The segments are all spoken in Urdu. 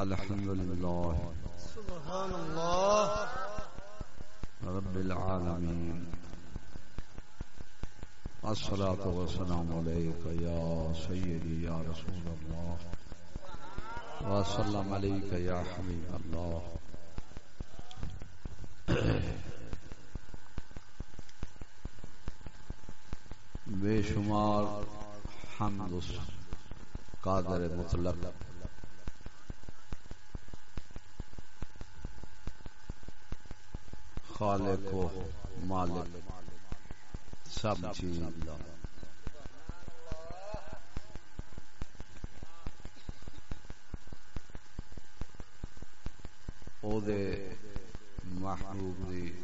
الحمد لله سبحان الله رب العالمين الصلاة والسلام عليك يا سيدي يا رسول الله وسلم عليك يا حبيب الله بے شمار حمد اس قادر مطلق۔ خالق و مالک سب چیز اللہ دے محبوب دی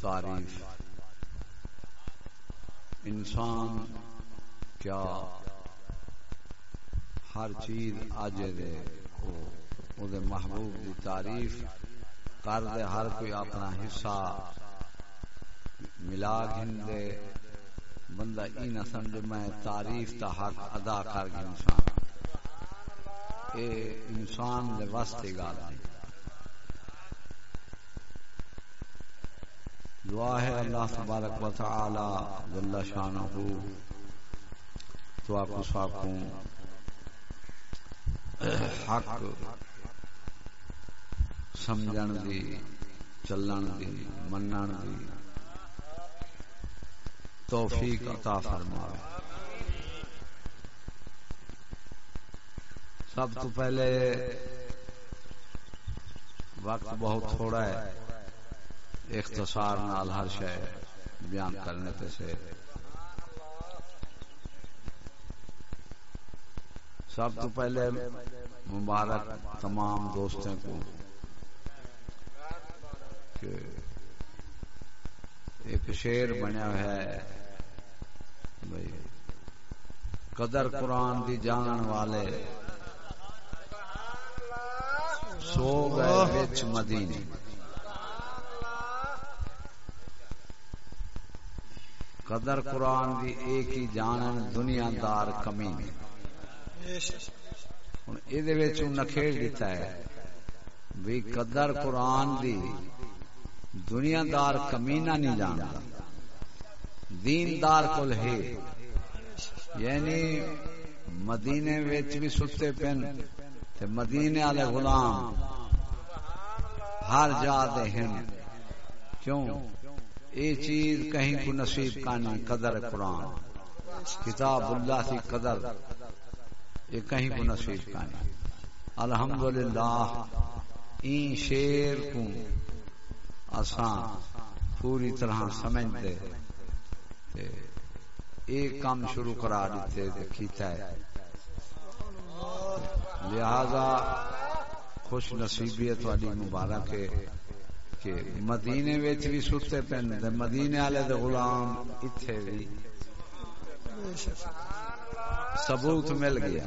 تعریف انسان کیا ہر چیز آجے دے او دے محبوب دی تعریف کر دے، ہر کوئی اپنا حصہ ملا گھندے بندہ ای نہ سمجھ میں تعریف تا حق ادا کر گیا انسان۔ اے انسان دے واسطے گال ہے۔ دعا ہے اللہ تبارک و تعالی جل شانہ تو آپ ساکوں حق سمجھن دی، چلن دی، منن دی۔ توفیق عطا فرما۔ سب تو پہلے وقت بہت تھوڑا ہے۔ اختصار نال ہر شے بیان کرنے تے سے۔ سب تو پہلے مبارک تمام دوستوں کو کہ ایک شیر بنیا ہے، بھائی، قدر قرآن دی جانن والے سو گئے مدینے۔ قدر قرآن دی ایک ہی جانن دنیا دار کمی نے ہوں یہ نکھیڑ دیتا ہے۔ بھی قدر قرآن دی دنیا دار کمینہ نہیں جانتا دیندار کل ہے۔ یعنی مدینے وچ بھی ستے پن تے مدینے والے غلام ہر جا دے ہیں کیوں؟ اے چیز کہیں کو نصیب کانی قدر قرآن، کتاب اللہ کی قدر، یہ کہیں کو نصیب کانی الحمدللہ، این شیر کو آسان پوری طرح سمجھتے ایک کام شروع کرا دیتے کیتا ہے۔ لہذا خوش نصیبیت والی مبارک ہے۔ کہ مدینے وچ بھی ستے پن تے مدینے والے دے غلام ایتھے بھی ثبوت مل گیا۔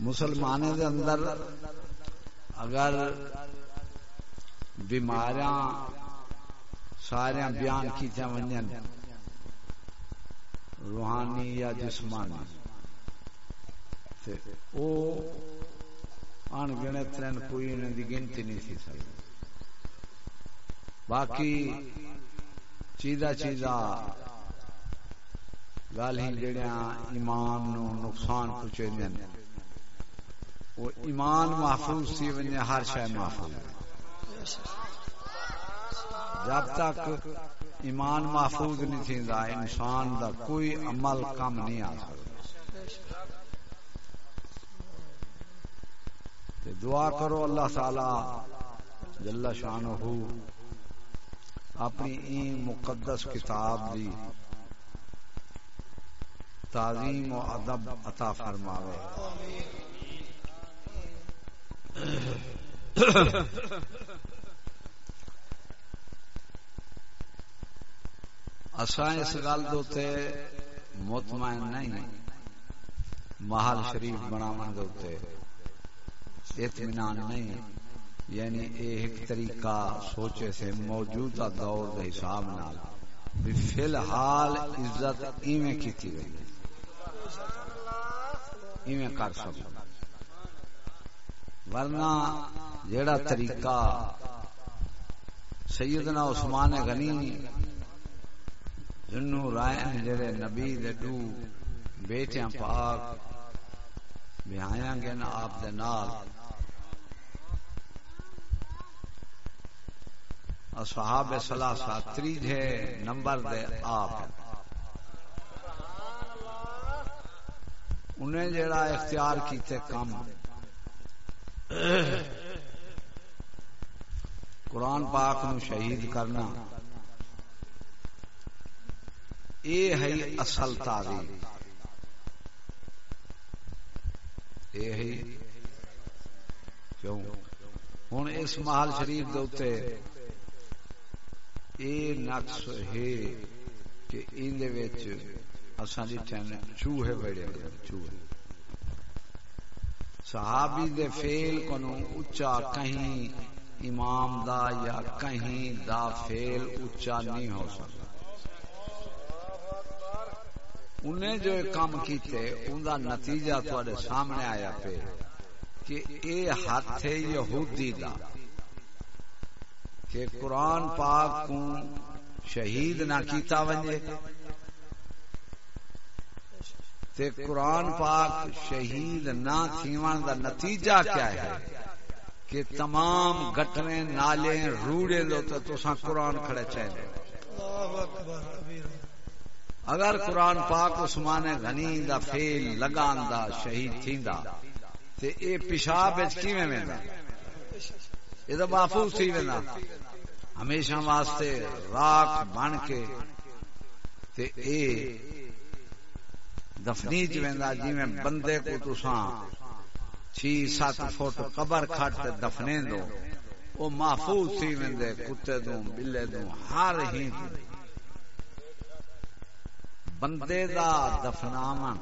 مسلمانے دے اندر اگر بیماریاں سارے بیان کی ونجن، روحانی یا جسمانی۔ او ترن کوئی انہیں دی گنتی نہیں تھی سکتی باقی چیزا چیزا گل ہی جڑیاں ایمان نو نقصان پہنچے وہ ایمان محفوظ سی ونجے ہر شے محفوظ۔ جب تک ایمان محفوظ نہیں تھیندا، انسان دا کوئی عمل کم نہیں آ سکتا دعا کرو اللہ تعالی جل شانہ اپنی این مقدس کتاب دی تعظیم و ادب عطا فرماوے۔ اساں اس گل دوتے مطمئن نہیں، محل شریف بناون دے اوتے۔ اطمینان نہیں۔ یعنی اے ایک طریقہ سوچے سے موجودہ دور دے حساب نال۔ فی الحال عزت ایویں کیتی گئی۔ ایویں کر سکو۔ ورنہ جیڑا طریقہ سیدنا عثمان غنی، جنو رائے جڑے نبی دو بیٹیاں پاک بیایا گے نا آپ دے نال۔ اصحاب سلاسہ تریجے نمبر دے آپ۔ انہیں جڑا اختیار کیتے کم۔ قرآن پاک نو شہید کرنا۔ اے ہے اصل تعلیم۔ اے ہے۔ کیوں؟ ہوں اس محل شریف دے اے نقص ہے کہ ان دے وچ اساں ڈٹھن چوہے بڑے چوہے۔ صحابی دے فیل کنو اچا کہیں امام دا یا کہیں دا فیل اچا نہیں ہو سکتا۔ انہیں جو کام کیتے، ان دا نتیجہ تھوڑے سامنے آیا پہ کہ اے ہاتھ یہودی دا۔ کہ قرآن پاک کو شہید نہ کیتا ونجے۔ تے قرآن پاک شہید نہ تھیوان دا نتیجہ کیا ہے؟ کہ تمام گٹرے نالے، روڑے دو تو تساں قرآن کھڑے چاہے اگر قرآن پاک عثمان غنی دا فیل لگان دا شہید تھیندا، تے اے پیشاب وچ کیویں ویندا؟ اے دا محفوظ تھی ویندا ہمیشہ واسطے راک بن کے تے اے دفنی چ ویندا جویں بندے کو تساں چھ سات فٹ قبر کھٹ دفنے دو۔ وہ محفوظ تھی ویندے، کتے دوں، بلے دوں، ہر ہی بندے دا دفناون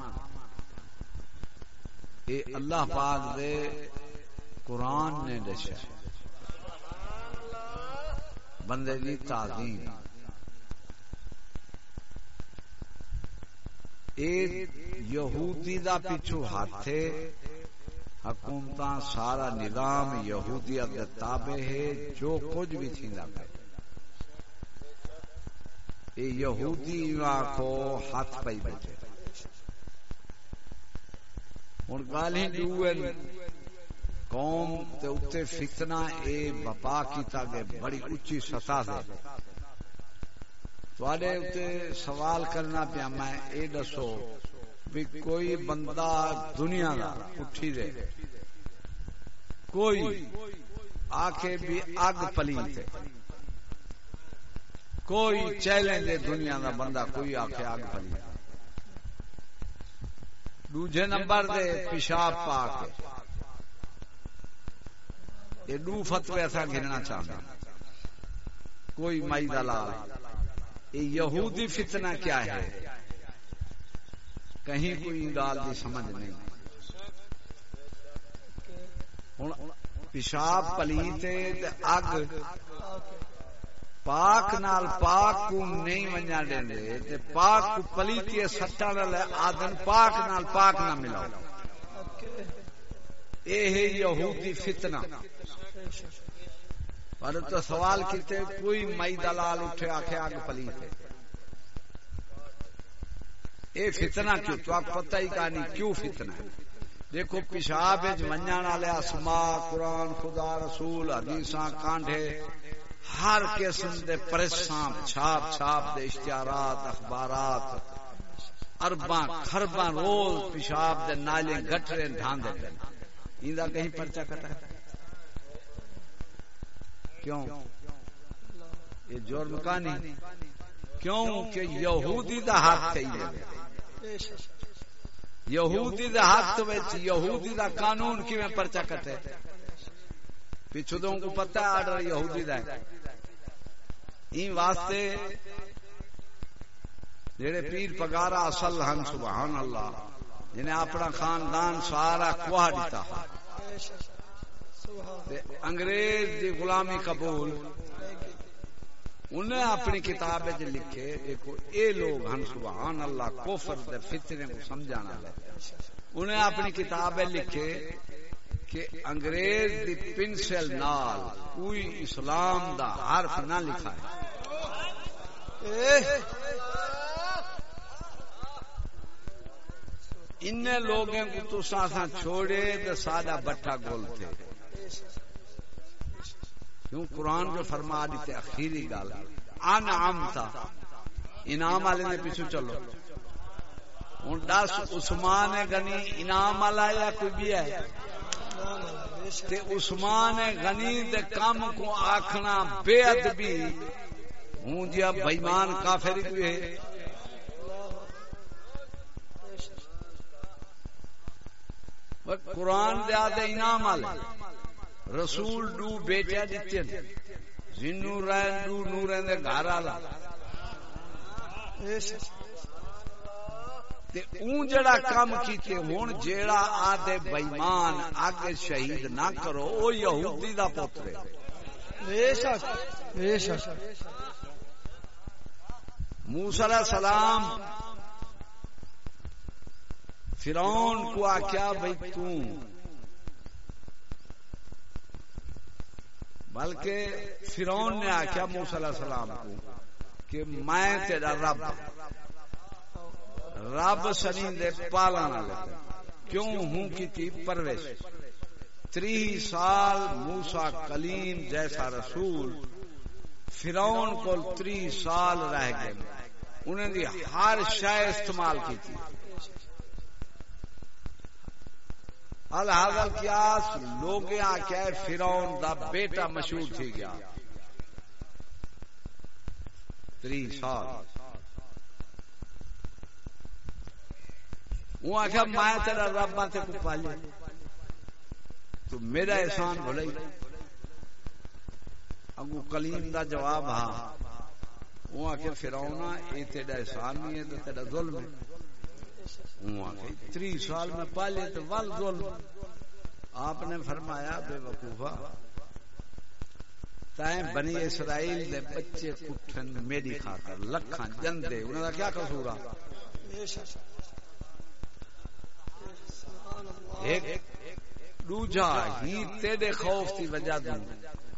اے اللہ پاک دے قرآن نے دسیا۔ بندے دی تعظیم. اے یہودی دا پیچھو ہاتھ حکومت سارا نظام یہودیت تابع ہے، جو کچھ بھی تھیندا پے۔ اے یہودی کو ہاتھ پئی بیٹھے۔ ہن گل ہی قوم تے اوتے فتنہ اے بپا کیتا گئے، بڑی اونچی سطح تے تواڈے اوتے سوال کرنا پیا، میں اے دسو بھی کوئی بندہ دنیا کا اٹھی دے۔ کوئی آخے بھی اگ پلی کوئی چیلنج دے دنیا کا بندہ کوئی آخے اگ پلی دوجے نمبر دے پیشاب پا کے یہ دو فتوے ایسا گرنا چاہتا کوئی مائی دلال یہ یہودی فتنہ کیا ہے؟ کہیں کوئی گال کی سمجھ نہیں۔ پیشاب پلیتے اگ پاک نال پاک کو نہیں منیا دے تے پاک کو پلیتی سٹا نال آدن پاک نال پاک نہ ملاؤ۔ اے ہے یہودی فتنہ۔ پر تو سوال کیتے کوئی مئی دلال اٹھے آکھے اگ پلیتے اے فتنہ کیوں؟ تو آپ پتہ ہی کہانی کیوں فتنہ ہے؟ دیکھو، پیشاب منجان والے اسما قرآن، خدا، رسول، حدیثاں، کانڈے، ہر قسم دے پریساں چھاپ چھاپ دے اشتہارات، اخبارات ارباں خرباں، روز پیشاب دے نالے گٹرے ڈھاندے پہ ایندا کہیں پرچہ کٹا کیوں؟ یہ جرم کہانی کیوں کہ یہودی دا ہاتھ تھی یہودی دا ہاتھ وچ یہودی دا قانون کیویں پرچا کٹے؟ پچھو دوں کو پتہ آرڈر یہودی دا ہے۔ این واسطے جڑے پیر پگارا اصل ہن سبحان اللہ۔ جنہیں اپنا خاندان سارا کوہ دیتا انگریز دی غلامی قبول۔ انہیں اپنی کتاب لکھے، دیکھو، اے لوگ ہن سبحان اللہ کوفر دے فتنے کو سمجھانا ہے انہیں اپنی کتاب لکھے کہ انگریز دی پنسل نال کوئی اسلام دا حرف نہ لکھا ہے ان لوگوں کو تو ساسا چھوڑے تو سادہ بٹا گول تھے۔ کیوں؟ قرآن جو فرما دیتے اخیری گال۔ ان عام تھا۔ انعام والے نے پیچھے چلو۔ ہوں دس عثمان غنی انعام والا یا کوئی بھی ہے؟ تے عثمان غنی دے کام کو آکھنا بے ادبی۔ ہوں جی بےمان کافر کوئی ہے۔ قرآن دیا دے انعام والے۔ رسول ڈو بیٹیا دیتے جنو رین ڈو نوریں دے گھر والا۔ تے اون جڑا کام کیتے ہون جیڑا آدے بےمان آگے شہید نہ کرو او یہودی دا پتر ہے۔ بے شک بے شک۔ موسی علیہ السلام فرعون کو آکیا بھئی تو بلکہ فرعون نے آکیا موسی علیہ السلام کو کہ میں تیرا رب ہاں۔ رب سنی دے پالنا لگا کیوں ہوں کی تھی پرویش؟ تری سال موسا کلیم جیسا رسول فرعون کو تری سال رہ گئے۔ انہیں دی ہر شے استعمال کی تھی۔ الحاظ کیاس لوگ آکے فرعون دا بیٹا مشہور تھی گیا۔ تری سال۔ وہ آخیا میں تیرا رب تے کو پالیا تو میرا احسان بھلائی اگو کلیم دا جواب ہاں۔ وہ آخیا فراؤنا یہ تیرا احسان نہیں ہے، تو تیرا ظلم ہے۔ تری سال میں پالے تو ول ظلم۔ آپ نے فرمایا بے وقوفا تائیں بنی اسرائیل دے بچے کٹھن میری خاطر، لکھاں جندے۔ انہوں دا کیا قصور آ؟ دوجا ہی تیرے خوف کی وجہ دوں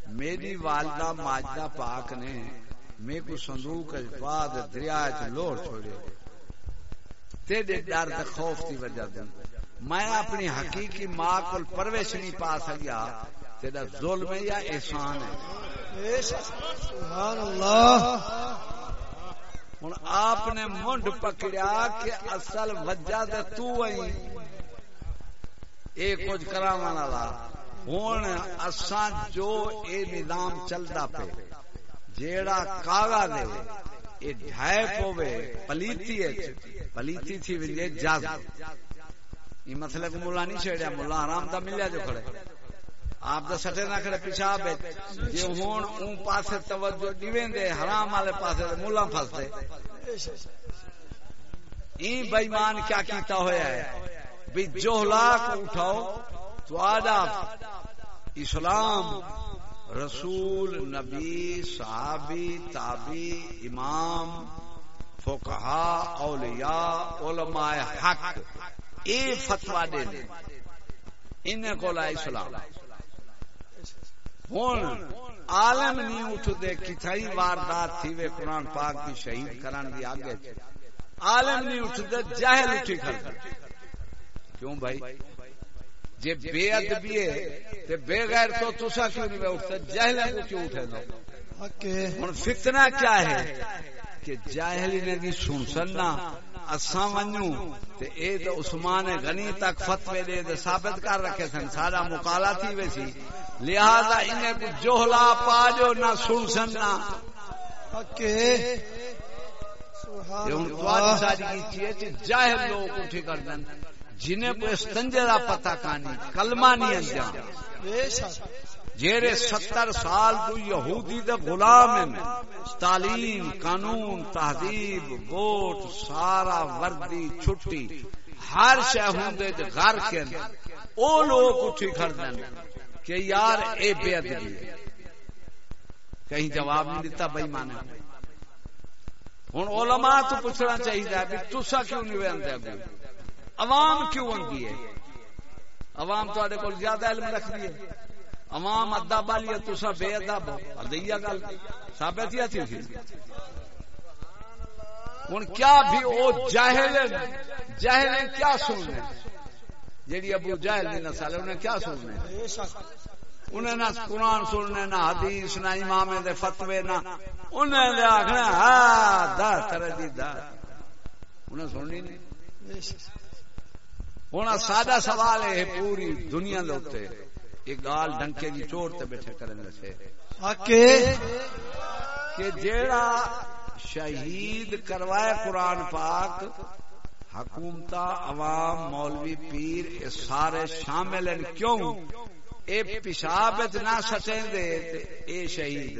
میری والدہ ماجدہ پاک نے میں کو صندوق بعد دریا چ لوڑ چھوڑے۔ تیرے ڈر خوف کی وجہ دوں میں اپنی حقیقی ماں کو پرویش نہیں پا سکیا۔ تیرا ظلم یا احسان ہے؟ سبحان اللہ ہوں آپ نے منڈ پکڑیا کہ اصل وجہ تو آئی یہ کچھ کرا والا۔ ہوں اساں جو اے نظام چلتا پے جیڑا کاغا دے اے ڈھائے پوے پلیتی ہے پلیتی تھی ویلے جاز۔ یہ مسئلہ مطلب کو مولا نہیں چھیڑیا، مولا آرام دا ملیا جو کھڑے۔ آپ دا سٹے نہ کھڑے، پیشاب ہے۔ یہ ہون اون پاسے توجہ دیویں دے، حرام والے پاسے مولا پھس دے۔ این بےمان کیا کیتا ہویا ہے؟ بھی جوہلا کو اٹھاؤ تو آدھا اسلام۔ رسول، نبی، صحابی تابی امام، فقہا، اولیاء، علماء حق، اے فتوا دے دے۔ انہیں کو لا اسلام۔ ہون عالم نہیں اٹھ دے کتھائی واردات تھی وے قرآن پاک کی شہید کران دی آگے۔ عالم نہیں اٹھ دے جاہل اٹھی کر کیوں بھائی؟ جی بے ادبی ہے تے بے غیر تو تسا کیوں نہیں اٹھتا جاہل کو کیوں اٹھے دو ہوں فتنہ کیا ہے کہ جاہلی نے سن سننا اساں ونجو تے اے تے عثمان غنی تک فتوی دے تے ثابت کر رکھے سن سارا مقالہ تھی ویسی لہذا انہیں کو جوہلا پا جو نہ سن سننا۔ تو ساری کی جاہل لوگ اٹھی کر دیں جنہیں کو استنجے دا پتہ کانی، کلمہ نہیں انجام۔ جیرے ستر سال تو یہودی دے غلام ہیں، تعلیم، قانون، تہذیب، ووٹ، سارا وردی، چھٹی، ہر شہ ہوں گھر کے او لوگ اٹھی کھڑتے کہ یار اے بے ادبی کہیں جواب نہیں دیتا بھائی مانے ہوں علماء تو پوچھنا چاہیے بھی تسا کیوں نہیں آتے عوام کیوں آتی ہے؟ عوام تے کو زیادہ علم رکھ ہے۔ عوام ادب والی ہے تسا بے ادب ادیا گل ثابت ہی تھی۔ ہوں کیا بھی وہ جاہل جاہل کیا سننے؟ جیڑی ابو جاہل کی نسل انہیں کیا سننے؟ انہیں نہ قرآن سننے، نہ حدیث، نہ امام دے فتوے، نہ انہیں آخنا ہاں دا تر دی دا انہیں سننی نہیں۔ ہوں سادہ سوال ہے پوری دنیا دے یہ گال ڈنکے کی چوٹ تے بیٹھے کریں سے کہ جیڑا شہید کروائے قرآن پاک حکومت عوام مولوی پیر یہ سارے شامل ہیں کیوں اے پیشاب نہ سٹیں دے اے شہید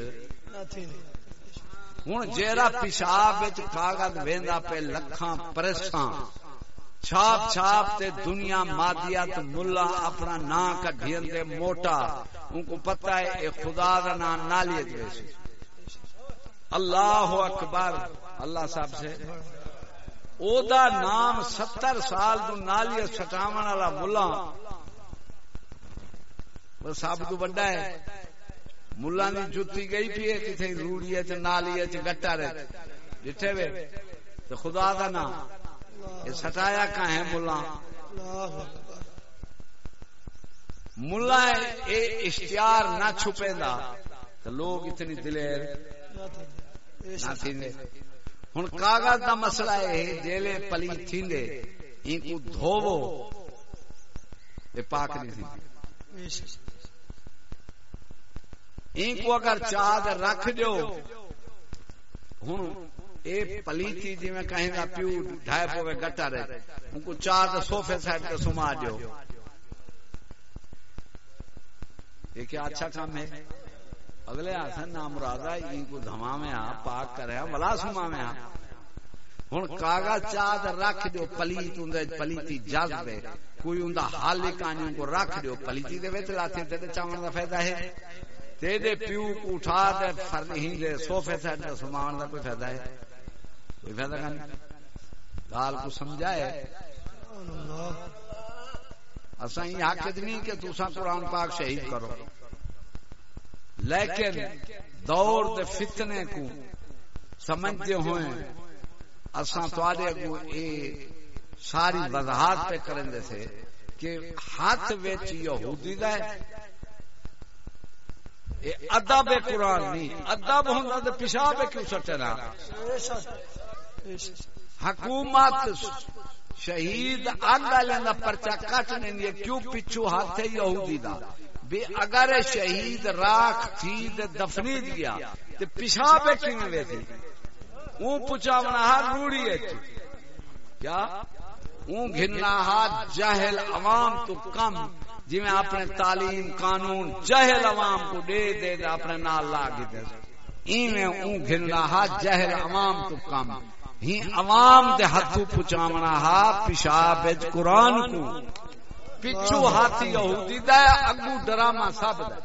ہوں جیڑا پیشاب کاغذ ویندا پہ لکھاں پریساں چھاپ چھاپ تے دنیا مادیات ملا اپنا نا کڈھین دے موٹا۔ ان کو پتہ ہے اے خدا دا نام نالی دے اللہ اکبر۔ اللہ صاحب سے۔ او دا نام ستر سال تو نالی سٹاون والا ملا۔ وہ سب تو بڑا ہے۔ ملا نے جتی گئی پی ہے کتنے روڑی ہے نالی ہے گٹا رہے۔ ڈٹھے وے۔ تو خدا دا نام۔ یہ سٹایا کا ہے ملا؟ ملا اے اشتہار نہ چھپے دا تو لوگ اتنی دلیر نہ تھیندے۔ ہن کاغذ دا مسئلہ ہے جیلے پلی تھیندے۔ ان کو دھوو یہ پاک نہیں تھی ان کو اگر چاد رکھ جو ہن اے پلیتی جی میں کہیں گا پیو ڈھائی پوے گٹا رہے۔ ان کو چار سوفے سائڈ کے سما جو یہ کیا اچھا کام ہے؟ اگلے آسن نام مرادہ ان کو دھما میں آ پاک کرے ولا سما میں آ ہن کاغذ چاد رکھ جو پلیت اندے پلیتی جذب کوئی اندہ حال کانی کو رکھ جو پلیتی دے وچ لاتے تے چاون دا فائدہ ہے۔ تے دے پیو کو اٹھا دے فرنہی دے سوفے تے سمان دا کوئی فائدہ ہے۔ گال کو سمجھائے۔ اصا یہ حق نہیں کہ تسا قرآن پاک شہید کرو۔ لیکن دور دے فتنے کو سمجھتے ہوئے اصا تھوڑے کو یہ ساری وضاحت پہ کریں دے سے کہ ہاتھ وچ یہودی دا ہے۔ ادب قرآن نہیں۔ ادب ہوں تو پیشاب کیوں سٹنا حکومت شہید آگا لینا پرچا کٹ نہیں کیوں پچھو ہاتھ ہے یہودی دا؟ بے اگر شہید راکھ تھی دفنی دیا تو پیشاب کیوں وے تھی اون پچاونا ہر روڑی ہے کیا؟ اون گھننا ہاتھ جاہل عوام تو کم جی میں اپنے تعلیم قانون جہل عوام کو دے دے دے اپنے نال لا کے دے۔ ایویں اون گھننا ہاتھ جہل عوام تو کم۔ ہی عوام دے ہاتھوں پچاونا ہا پیشاب قرآن کو۔ پچھو ہاتھی یہودی دا اگو ڈرامہ سب دا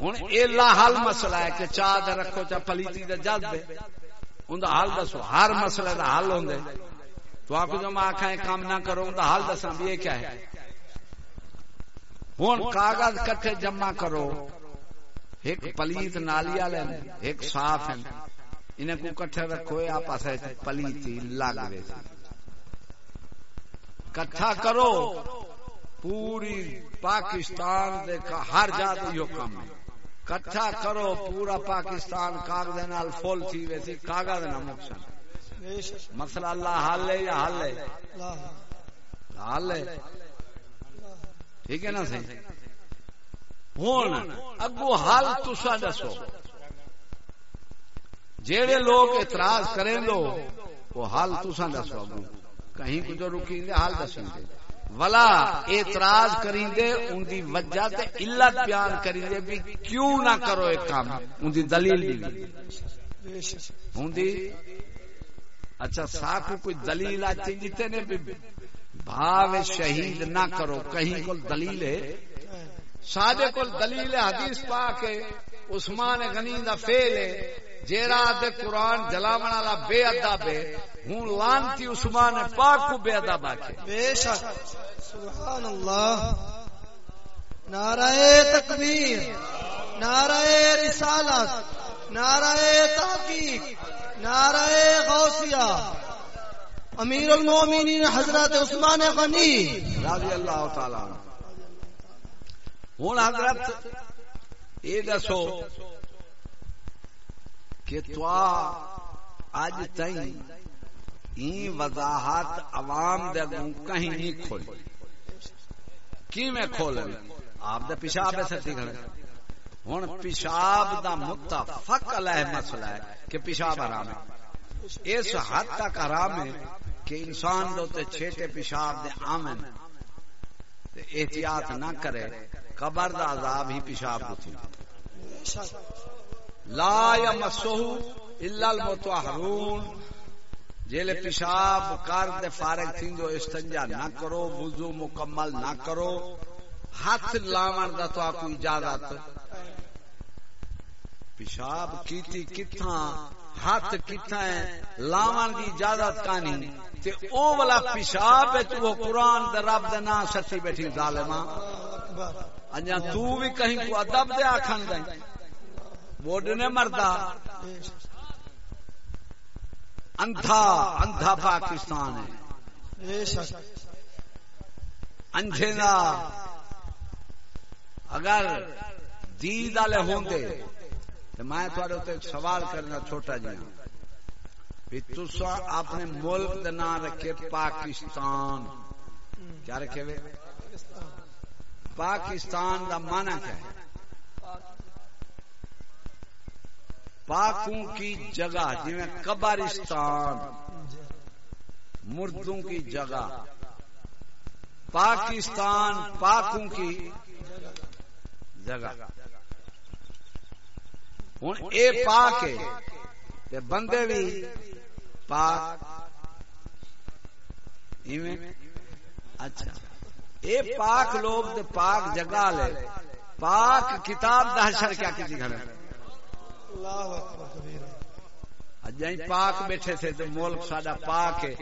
ہوں یہ حل مسئلہ ہے کہ چاہ دے رکھو چا پلیتی دے جد دے ان دا حل دسو ہر مسئلے دا حل ہوں دے تو آپ کو آکھا ہے کام نہ کرو ان دا حل دسا بھی یہ کیا ہے۔ ہوں کاغذ کٹھے جمع کرو۔ ایک پلیت نالی والے ایک صاف ہیں۔ انہیں کو کٹھے رکھو آپس پلیتی لگ رہے کٹھا کرو۔ پوری پاکستان ہر جات یہ کام ہے۔ کٹھا کرو پورا پاکستان کاغذ نال فل تھی ویسی کاغذ نہ مسئلہ اللہ حل ہے یا حل ہے۔ حل ہے۔ ٹھیک ہے نا صحیح؟ ہوں اگو حال تسا دسو جیڑے لوگ اعتراض کریں لو وہ حال تسا دسو اگو کہیں کچھ رکی دے حال دسیں گے ولا اعتراض کریں دے ان دی وجہ تے علت بیان کریں دے بھی کیوں نہ کرو ایک کام ان دی دلیل دی ہوں دی اچھا ساکو کوئی دلیل آتی جیتے نے بھی بھاو شہید نہ کرو کہیں کو دلیل ہے سادے کو دلیل حدیث پاک ہے عثمان غنی دا فیل ہے جیرا دے قرآن جلاون والا بے ادب ہے ہوں لانتی عثمان پاک کو بے ادب آکے بے شک۔ سبحان اللہ نعرہ تکبیر نعرہ رسالت نعرہ تحقیق نعرہ غوثیہ۔ امیر المومنین حضرت عثمان غنی۔ رضی اللہ تعالی ہوں حضرت، یہ دسو کہ تو اج تئی وضاحت عوام دے اگوں کہیں نہیں کھولی۔ کی میں کھولن؟ آپ دے پیشاب سچی ہوں پیشاب دا متفق علیہ مسئلہ ہے کہ پیشاب حرام ہے۔ اس حد تک حرام ہے کہ انسان دو تے پیشاب دے آمن احتیاط نہ کرے۔ قبر دا عذاب ہی پیشاب ہوتی لا یمسہ الا المطہرون۔ جیلے پیشاب کر دے فارغ تھیندو استنجا نہ کرو، وضو مکمل نہ کرو۔ ہاتھ لاون دا تو آپ اجازت۔ پیشاب کیتی کتھاں؟ ہاتھ کتھاں ہے لاون دی اجازت کانی۔ تے او والا پیشاب وچ وہ قرآن دے رب دے نام سچی بیٹھی ظالما انجا تو بھی کہیں کو ادب دے آکھن دے۔ بوڈ نے مردا اندھا اندھا پاکستان ہے۔ بے شک۔ انجھے دا۔ اگر دید والے ہوندے تو میں تھوڑے تے ایک سوال کرنا چھوٹا جی بھی تسا اپنے ملک دا نام رکھے پاکستان۔ کیا رکھے وے؟ پاکستان دا معنی کیا ہے؟ پاکوں کی جگہ جی میں قبرستان، مردوں کی جگہ۔ پاکستان پاکوں کی جگہ۔ ہوں اے پاک ہے۔ تے بندے بھی پاک۔ ایویں؟ اچھا۔ اے پاک لوگ تے پاک جگہ لے۔ پاک کتاب دا حشر کیا کسی گھر اللہ اکبر پاک بیٹھے تھے تو ملک ساڈا پاک ہے۔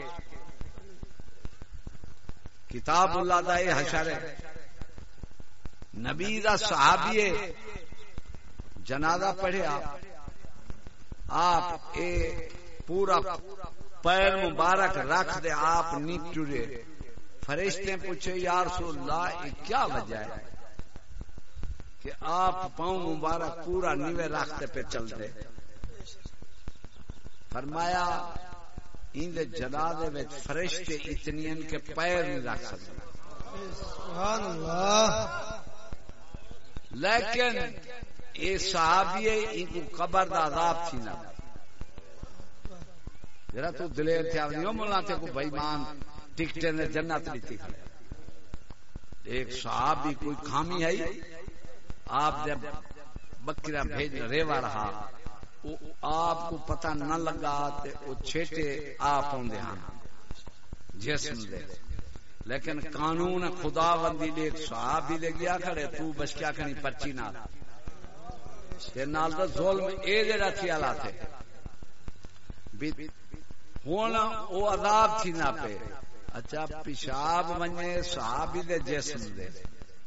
کتاب اللہ دا یہ حشر ہے۔ نبی دا صحابی ہے۔ جنازہ پڑھیا آپ۔ اے پورا پیر مبارک رکھ دے آپ نیچ ٹرے فرشتے پوچھے یا رسول اللہ کیا وجہ ہے؟ کہ آپ پاؤں مبارک پورا نیوے رکھتے پہ چل دے۔ فرمایا ان جنازے میں فرشتے اتنی ان کے پیر نہیں رکھ سکتے۔ سبحان اللہ۔ لیکن یہ صحابی ہے، ان کو قبر دا عذاب تھی نہ ذرا تو دلیر تھا نہیں ملا تے کو بھائی مان ٹکٹے نے جنت لیتی ایک صحابی کوئی خامی ہے، آپ جب بکرا بھیج ریوا رہا آپ کو پتہ نہ لگا تے وہ چھیٹے آپ ہوندے ہاں۔ جسم دے۔ لیکن قانون خدا بندی دے ایک صحابی لے گیا کھڑے، تو بس کیا کنی پرچی نہ تے نال دا ظلم اے جڑا تھی الا تھے ہن او عذاب تھی نہ پہ اچھا پیشاب ونجے صحابی دے جسم دے۔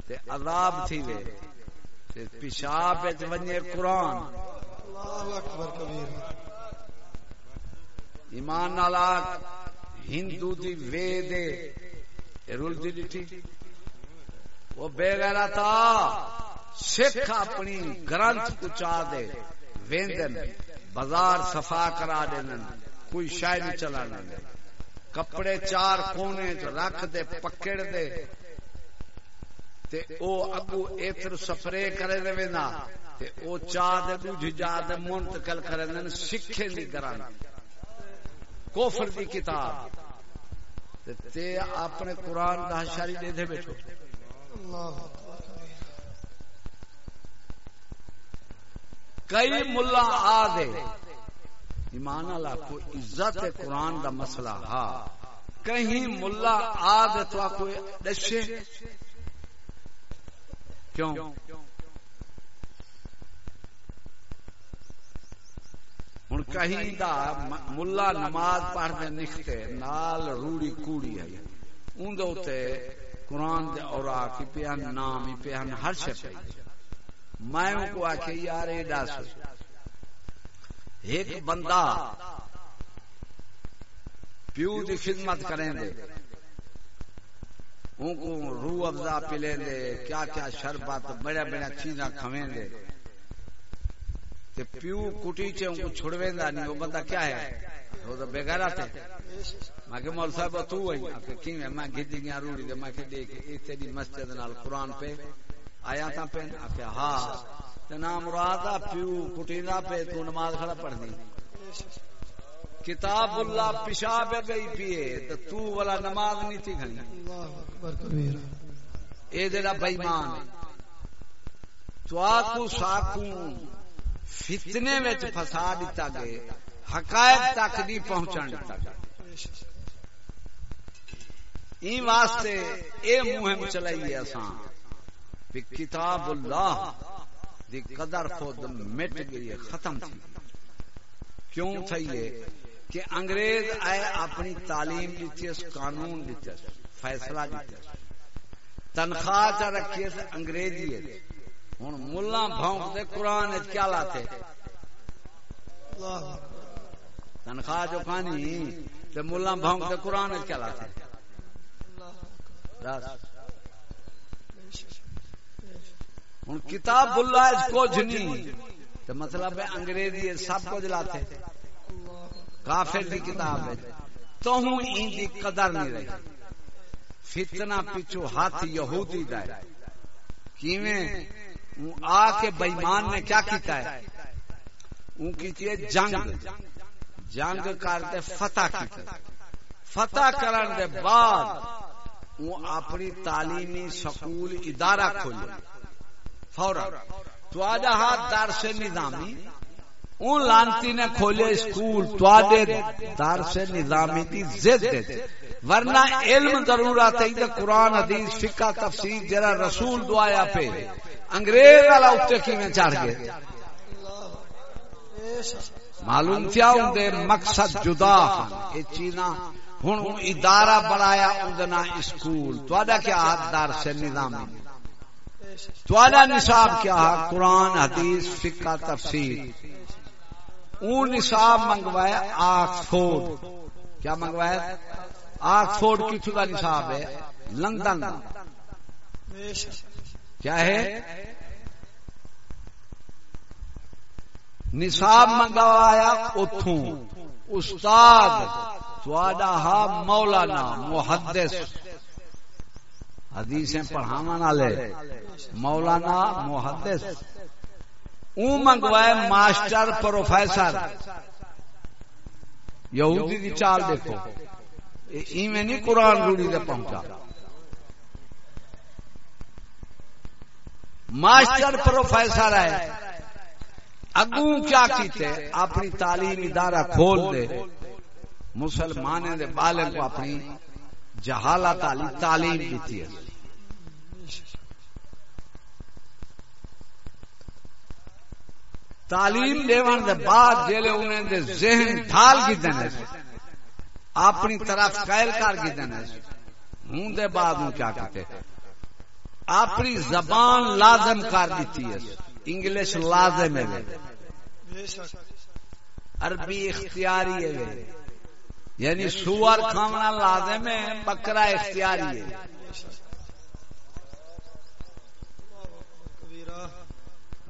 تے عذاب تھی وے۔ تے پیشاب وچ ونجے قرآن۔ اللہ اکبر کبیر۔ ایمان نالا ہندو دی وے دے۔ رول دی وہ بے غیرہ تھا سکھ اپنی گرنتھ کچا دے، ویندن، بازار صفا کرا دینن، کوئی شاید نہیں چلا دے۔ کپڑے چار کونے چ رکھ دے، پکڑ دے۔ تے او اگو ایتر سپرے کرے دے وینا تے او چا دے دوج جا دے، منتقل کرے دے سکھے دی گرنتھ۔ کوفر دی کتاب۔ تے تے اپنے قرآن دا شاری دے دے بیٹھو۔ اللہ اکبر کبیر کئی ملا آ دے ایمان اللہ کو عزت قرآن دا مسئلہ۔ ہا کہیں ملا آ آد تو کوئی دشے۔ کیوں؟ ہوں کہیں دا ملا نماز پڑھتے نکھتے، نال روڑی کوڑی ہے۔ اندر قرآن دے اور آ آکی پیان نام ہی پیان ہر شے پہ میں کو آکے یار اے دس۔ ایک بندہ پیو دی خدمت کریں دے۔ ان کو روح افزا پلیں دے۔ کیا کیا شربت، بڑے بڑے چیزاں کھویں دے۔ تے پیو کٹی چے ان کو چھڑویں دا نہیں، وہ بندہ کیا ہے؟ وہ تو بے بےغیرت ہے میں کہ مول صاحب، تو ہوئی کہ کیویں؟ میں گدی گیا روڑی تے میں کہ دیکھ اے تیری مسجد نال قرآن پہ۔ آیا تھا پہ کہ ہاں تے نام مراد پیو کٹی دا پہ تو نماز کھڑا پڑھ دی کتاب اللہ پیشاب گئی پیے تو تو والا نماز نہیں تھی گھنی اللہ اکبر کبیرہ اے جڑا بےمان تو آکو ساکو فتنے وچ پھسا دیتا گئے حقائق تک نہیں پہنچان دیتا گئے این واسطے اے مہم چلائی ہے اساں کہ کتاب اللہ دی قدر خود مٹ گئی ہے، ختم تھی۔ کیوں تھی ہے کہ انگریز آئے اپنی تعلیم دیتی اس قانون دیتی اس فیصلہ دیتی اس۔ تنخواہ چا رکھی اس انگریزی ہے۔ ہوں ملا بھونک دے، قرآن وچ کیا لاتے؟ تنخواہ جو کھانی، تے ملا بھونک دے، قرآن وچ کیا لاتے؟ اللہ اکبر دس بے شک بے شک ہوں کتاب اللہ اس کچھ نہیں۔ تو مطلب ہے انگریزی سب کچھ لاتے۔ کافر دی کتاب ہے۔ تو ہوں این دی قدر نہیں رہی۔ فتنہ پیچھو ہاتھ یہودی دا ہے۔ کیویں؟ آ کے بےمان نے کیا کیتا ہے؟ اون کیتی ہے جنگ۔ جنگ کرتے فتح کیتا۔ فتح کرن دے بعد اون اپنی تعلیمی سکول ادارہ کھولے۔ فوراً۔ تو آجا ہاتھ درس نظامی، اون لانتی نے کھولے اسکول تو درس نظامی کی زد دے دے ورنہ علم ضرورت ہے قرآن، حدیث، فقہ، تفسیر جرا رسول دعایا پہ انگریز والا اتنے کی میں چڑھ گئے؟ معلوم کیا ہوں دے مقصد جدا ہن؟ اے چینا ہن ادارہ بنایا اندنا اسکول۔ تو آجا کیا ہاتھ درس نظامی؟ بے شک توالا نصاب کیا ہے؟ قرآن، حدیث، فقہ، تفسیر۔ اون نصاب منگوایا آکسفورڈ۔ کیا منگوایا آکسفورڈ کتوں کا نصاب ہے؟ لندن۔ کیا ہے؟ نصاب منگوایا اتوں استاد، تواڈا ہا مولانا، محدث۔ حدیثیں پڑھاون والے مولانا محدث۔ اون منگوائے ماسٹر پروفیسر۔ یہودی دی چال دیکھو۔ ایویں نہیں قرآن روڑی دے پہنچا۔ ماسٹر پروفیسر ہے۔ اگوں کیا کیتے؟ اپنی تعلیم ادارہ کھول دے۔ مسلمانے دے بالے کو اپنی جہالت والی تعلیم دیتی ہے۔ تعلیم دیوان دے بعد جیلے انہیں دے ذہن ڈھال کی دینے سے، اپنی طرف قائل کر کی دینے سے۔ ہوں دے بعد ہوں کیا کہتے اپنی زبان لازم کر دیتی ہے۔ انگلش لازم ہے۔ عربی اختیاری ہے۔ یعنی سور کھانا لازم ہے، بکرا اختیاری ہے۔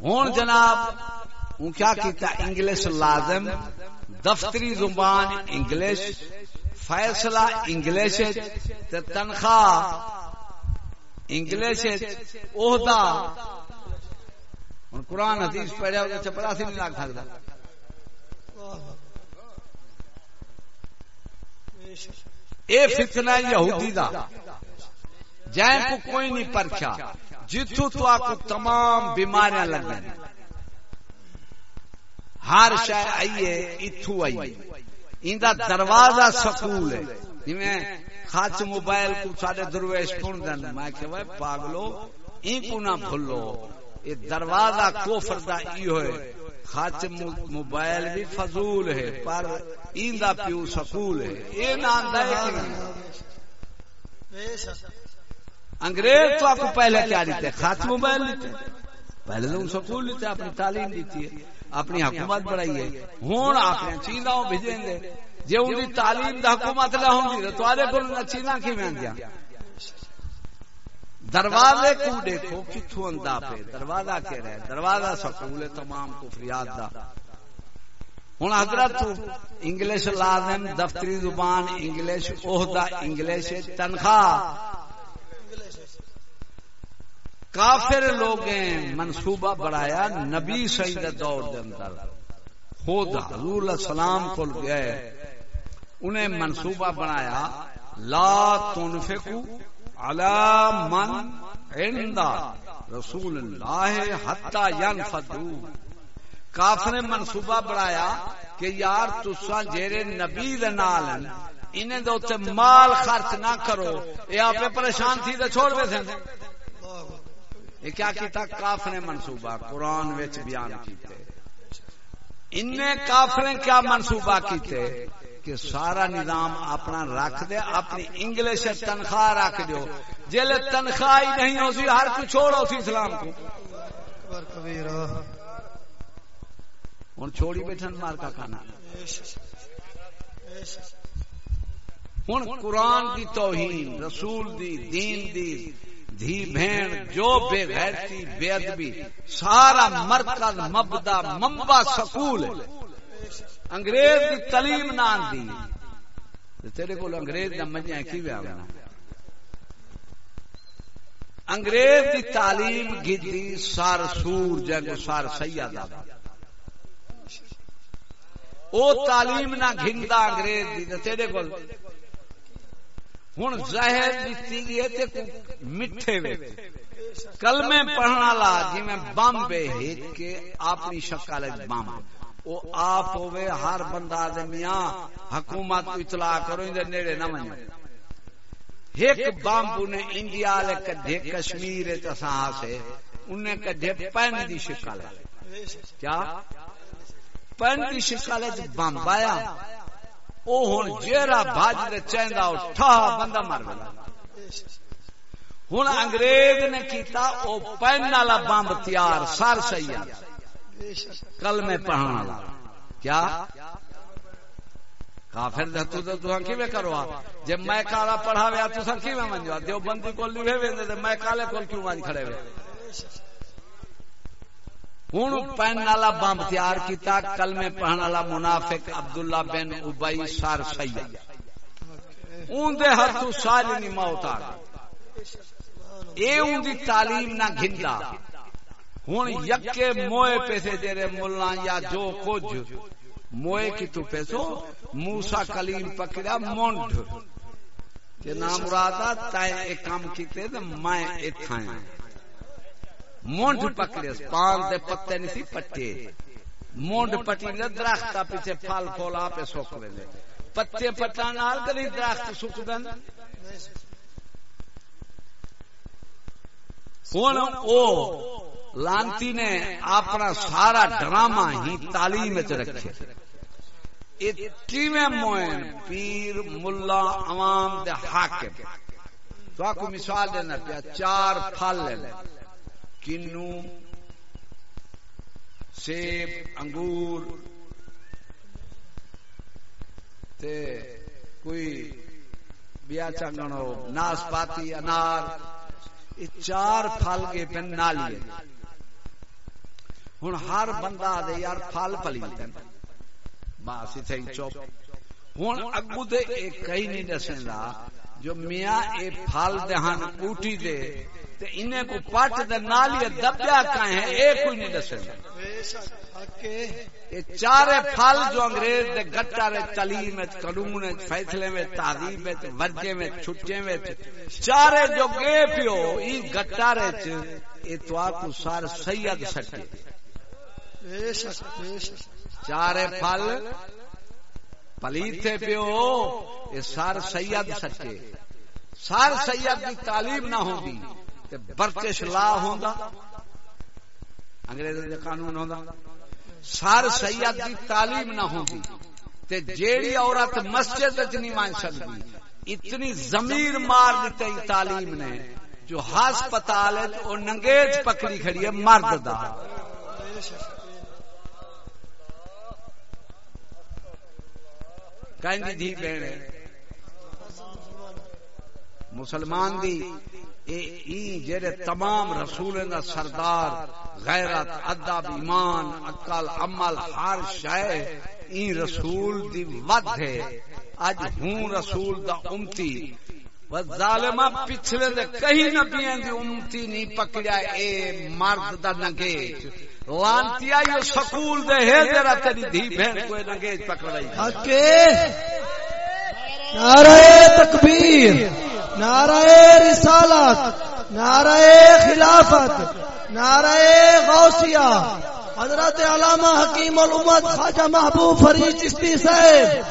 ہوں جناب ہوں کیا کیتا؟ انگلش لازم، دفتری زبان انگلش، فیصلہ انگلش تے تنخواہ انگلش عہدہ۔ ہوں قرآن حدیث پڑھیا ہوگا چپڑا سے نہیں لگ سکتا اللہ اکبر بے شک اے فتنہ یہودی دا۔ جائیں کو کوئی نہیں پرچا جتو تو آپ کو تمام بیماریاں لگ گئیں ہر شہ آئیے اتو آئیے ان دروازہ سکول ہے۔ جویں خاچ موبائل کو سارے درویش سن دن میں کہ وہ پاگلو این کو نہ بھولو یہ دروازہ کوفر دا ایو ہے۔ خاچ موبائل بھی فضول ہے، پر این پیو سکول ہے۔ ہے انگریز تو آپ کو پہلے کیا لیتے خاص موبائل لیتے پہلے تو سکول لیتے اپنی تعلیم دیتی ہے، اپنی حکومت بڑھائی ہے۔ ہوں آپ نے چینا بھیجیں گے۔ جی ان کی تعلیم دا حکومت نہ ہوں گی تو آدھے کو چینا کی میں دروازے کو دیکھو کتوں اندا پہ دروازہ کہہ رہے دروازہ سکول ہے تمام کفریات دا۔ ہوں حضرت انگلش لازم دفتری زبان انگلش، عہدہ انگلش، تنخواہ۔ کافر لوگ منصوبہ بڑھایا نبی سعید دور دے اندر۔ خود حضور علیہ السلام کو گئے، انہیں منصوبہ بنایا، لا تنفقو علی من عند رسول اللہ حتی ینفدو کافر نے منصوبہ بڑھایا کہ یار تسا جیرے نبی دے نال ہیں، انہیں دے اوتے مال خرچ نہ کرو یہ آپ پریشان تھی تے چھوڑ دے سن۔ یہ کیا کیتا؟ کافر نے منصوبہ قرآن وچ بیان کیتے۔ ان کافر کیا منصوبہ کیتے؟ کہ سارا نظام اپنا رکھ دے، اپنی انگلش تنخواہ رکھ دو جیلے تنخواہ ہی نہیں ہو سی ہر کو چھوڑو سی اسلام کو۔ ہوں چھوڑی بیٹھن مار کا کھانا۔ ہوں قرآن دی توہین، رسول دی، دین دی، دھی بہن، جو بے غیرتی، بے ادبی، سارا مرکز، مبدا ممبا سکول۔ ہے انگریز دی تعلیم نہ آندی تیرے کول انگریز دا مجھے کی ویا انگریز دی تعلیم گدی سار سور جگ سار سیادہ او تعلیم نہ گھندا انگریز دی، تے تیرے کول۔ ہن زہر دتی گئی تے کو مٹھے کلمے پڑھن والا جی جویں بم بے ہٹ کے اپنی شکل وچ بم او آپ ہوے ہر بندہ دے میاں، حکومت کو اطلاع کرو ان دے نیڑے نہ ونجو ایک بامبو نے انڈیا والے کڈے کشمیر وچ اساں سے انہیں کڈے پین دی شکل ہے کیا؟ پین دی شکل وچ بم آیا، او ہن جیڑا بھاج دے چیندا، او ٹھا بندہ مر گیا۔ بے ہن انگریز نے کیتا، او پین والا بم تیار، سر سید۔ بے شک کل میں پڑھن والا۔ کیا؟ کافر دے تو تو کیویں کرو جے میں کالا پڑھاویا تو سن کیویں منجو دیو بندی کول نہیں ویندے تے میں کالے کول کیوں مان کھڑے وے؟ ہن پین والا بم تیار کیتا، کل میں پڑھن والا منافق عبداللہ بن ابی سار سید۔ اون دے ہاتھوں ساری نہیں موت آ گئی۔ اے اون دی تعلیم نہ گھندا۔ ہن یکے موئے پیسے جڑے ملا یا جو کچھ موئے کی تو پیسو موسا کلیم پکڑا مونڈ۔ کہ نام مرادا تائیں ایک کام کیتے تے میں ایتھاں مونڈ پکڑے پان دے پتے نہیں سی پٹے۔ مونڈ پٹی دے درخت پیچھے پھل پھول آپ سوک ویندے پتے پٹا نال کدی درخت سوک دن ہن او لانتی نے اپنا سارا ڈرامہ ہی تعلیم وچ رکھے۔ موئن، پیر، ملا، عوام دے حاکم۔ تو آپ کو مثال دینا پیا، چار پھل لے لے کنو، سیب، انگور۔ تے کوئی بیا چنگنو ناسپاتی انار۔ یہ چار پھل کے پن نالیے ہوں ہر بندہ دے یار پھل پلی بس اتنے چپ۔ ہوں اگو دے اے کئی نہیں دسندا جو میاں اے پھل دہن کوٹی دے تے انہیں کو پٹ دے نالیے دبیا کہیں ہے اے کوئی نہیں دسندا بے شک چارے پھل جو انگریز دے گٹا رے تعلیم وچ، قانون وچ، فیصلے وچ تعلیم وچ، ورجے وچ، چھٹے وچ، چارے جو گے پیو ای گٹا رے چ اے تو آپ کو سار سید سٹے۔ چارے پھل، پلیتے پیو، یہ سار سید سچے۔ سار سید کی تعلیم نہ ہوگی برکش لا ہوندا۔ انگریز کا قانون ہوندا۔ سار سید کی تعلیم نہ ہوگی تے جیڑی عورت مسجد وچ نہیں مان سکتی اتنی ضمیر مار دیتے تعلیم نے، جو ہسپتال ہے ننگیج پکڑی کھڑی ہے، مرد دا۔ کہیں دھی بہن ہے۔ مسلمان دی اے ای جڑے تمام رسول دا سردار، غیرت، ادب، ایمان، عقل، عمل، ہر شے این رسول دی ود ہے۔ اج ہوں رسول دا امتی۔ ظالمہ پچھلے دے کہیں نبیاں دی امتی نہیں پکڑیا، اے مرد دا نگیج لانتیا یہ سکول دے ہے جرا تیری دھی بہن پکڑائی حقے نعرہ تکبیر نعرہ رسالت نعرہ خلافت نعرہ غوثیہ حضرت علامہ حکیم الامت خواجہ محبوب فرید چشتی صاحب۔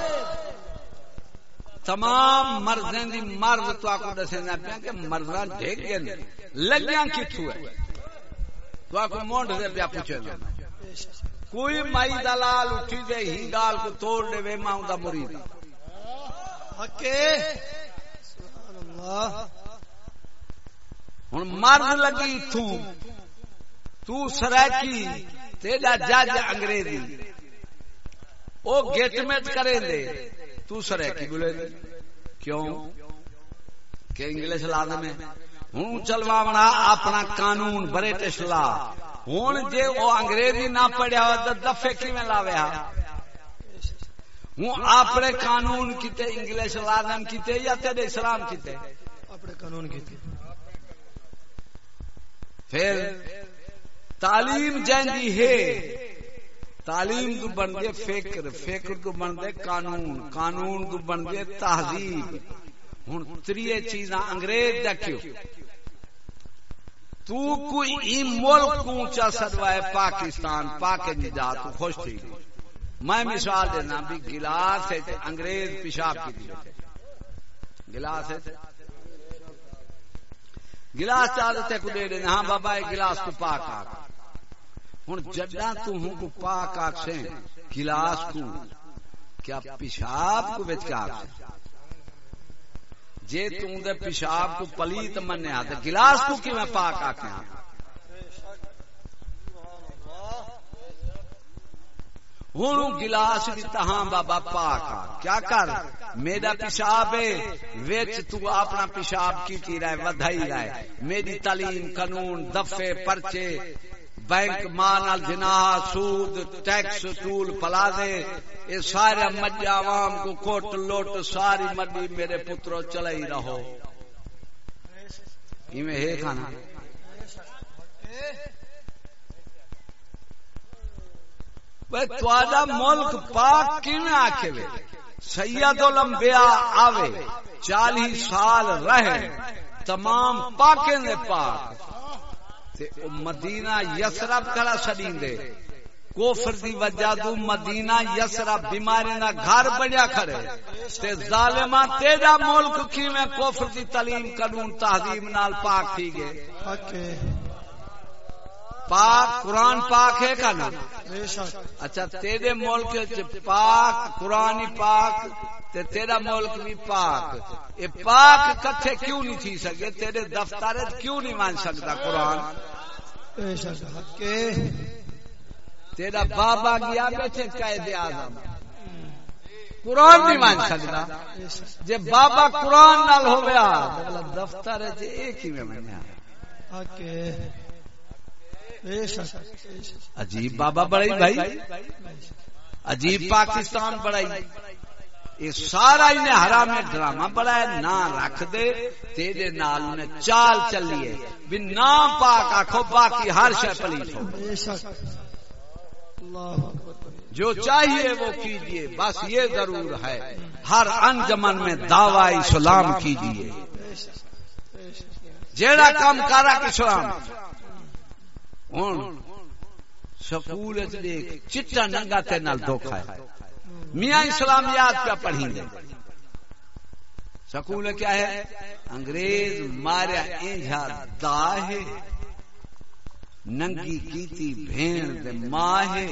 تمام مرضیں دی مرض تو آکو دسے نا پیا کہ مرضاں ڈھیک گئے لگیاں کتھو ہے تو آکو مونڈ دے پیا پوچھے نا کوئی مائی دلال اٹھی دے ہی گال کو توڑ دے وے ماں دا مرید۔ حقے؟ سبحان اللہ۔ ہن مرض لگی تو سرائکی تیجا جج انگریزی۔ او گیٹ میں کرے دے۔ تو سرے کی بولے۔ کیوں؟ کہ انگلش لازم ہے۔ ہوں چلواونا اپنا قانون برٹش لا ہوں جے وہ انگریزی نہ پڑھیا ہو تو دفے کی میں لاوے ہا ہوں اپنے قانون کیتے انگلش لازم کیتے یا تیرے اسلام کیتے؟ اپنے قانون کی تھی پھر تعلیم جیندی ہے۔ تعلیم تو بن گئے فکر فکر تو بن گئے قانون قانون تو بن گئے تہذیب۔ ہوں تریے چیزاں انگریز دا کیوں؟ تو کوئی ای ملک اونچا سدوائے پاکستان پاک نجات تو خوش تھی۔ میں مثال دینا بھی گلاس ہے انگریز پیشاب کی دی گلاس ہے گلاس چاہتے کو دے دینا ہاں بابا، یہ گلاس کو پاک آکا ہوں جڈا توں کو پاک آخ گلاس کو کیا پیشاب کو بچ کے آخ جے توں دے پیشاب کو پلیت منیا تے گلاس کو کی میں پاک آکھاں ہوں گلاس بھی تہاں بابا پاک کیا کر؟ میرا پیشاب تو اپنا پیشاب کی رہے ودائی رہے میری تعلیم قانون دفے پرچے بینک مال جنا سود، ٹیکس ٹول پلا دے یہ سارے مجھے عوام کو کوٹ لوٹ ساری مڈی میرے پترو چلے ہی رہو ہے کھانا؟ ملک پاک کی آخے سید الانبیاء آوے، چالیس سال رہے، تمام پاکیں دے پاک۔ مدینہ یسرب کڑا چڑی دے کوفر دی وجہ تو مدینہ یسرب بیماری نہ گھر بنیا کھڑے۔ تے ظالما تیرا ملک کی میں کوفر دی تعلیم قانون تہذیب نال پاک تھی گئے۔ پاک قرآن پاک ہے کا نا اچھا تیرے ملک پاک قرآن پاک تے تیرا ملک بھی پاک۔ یہ پاک کٹھے کیوں نہیں تھی سکے؟ تیرے دفتر کیوں نہیں مان سکتا قرآن؟ تیرا بابا گیا بیٹھے اعظم قرآن نہیں مان سکتا۔ جی بابا قرآن نال ہو گیا دفتر ایک ہی میں عجیب بابا بڑائی بھائی. عجیب پاکستان بڑائی. یہ سارا انہیں حرام ڈرامہ بڑا ہے نہ رکھ دے، تیرے نال نے چال چلیے بھی نام پاک آخو باقی ہر شے پلیت ہو۔ جو چاہیے وہ کیجیے بس یہ ضرور ہے۔ ہر انجمن میں دعوی اسلام کیجیے جیڑا کام کرا اسلام۔ ہوں سکول دیکھ چٹا ننگا تے نال دھوکھا ہے۔ میاں اسلامیات پہ پڑھی دے سکول کیا ہے؟ انگریز ماریا انجھا دا ہے۔ ننگی کیتی بھین دے ماں ہے۔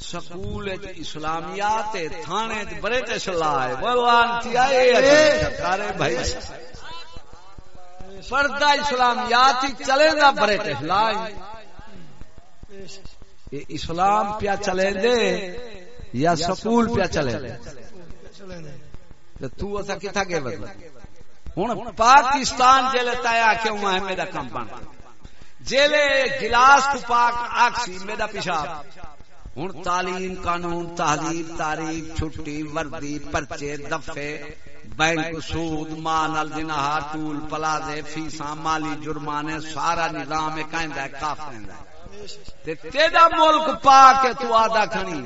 سکول اسلامیات تھانے بڑے ٹسلا ہے۔ بھگوان کی سرکارے بھائی۔ پردہ اسلامیات ہی چلے گا بڑے ٹسلا اسلام پیا چلے دے یا سکول پیا چلے دے تو اسا کتھا گئے بدلا ہوں پاکستان جیلے تایا کیوں ہے میرا کم بن جیلے گلاس کو پاک آکسی میرا پیشاب۔ ہوں تعلیم، قانون تحریر تاریخ، چھٹی، وردی، پرچے دفے بینک، سود، مال الجنا ٹول، پلازے، فیساں، مالی جرمانے، سارا نظام کہندا ہے کافر ہے۔ تیرا ملک پا کے تو آدھا کھنی۔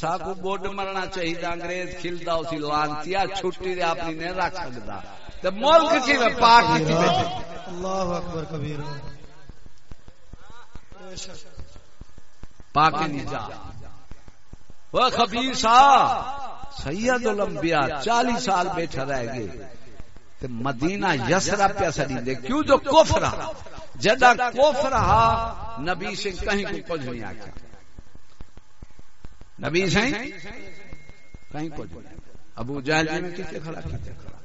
سا کو بوڈ مرنا چاہیے انگریز اسی لانتی چھٹی دے اپنی نہیں رکھ ملک کی میں پاک بیٹھے۔ اللہ اکبر کبیر۔ پاک نہیں جا۔ وہ خبیر سید الانبیاء چالیس سال بیٹھا رہ گئے۔ تے مدینہ یسرا پہ سڑی دے کیوں جو کفر جدا کفر رہا، نبی سے کہیں کو کچھ نہیں آکا نبی سے کہیں کچھ نہیں ابو جہل جی میں کتے کھڑا کتے کھڑا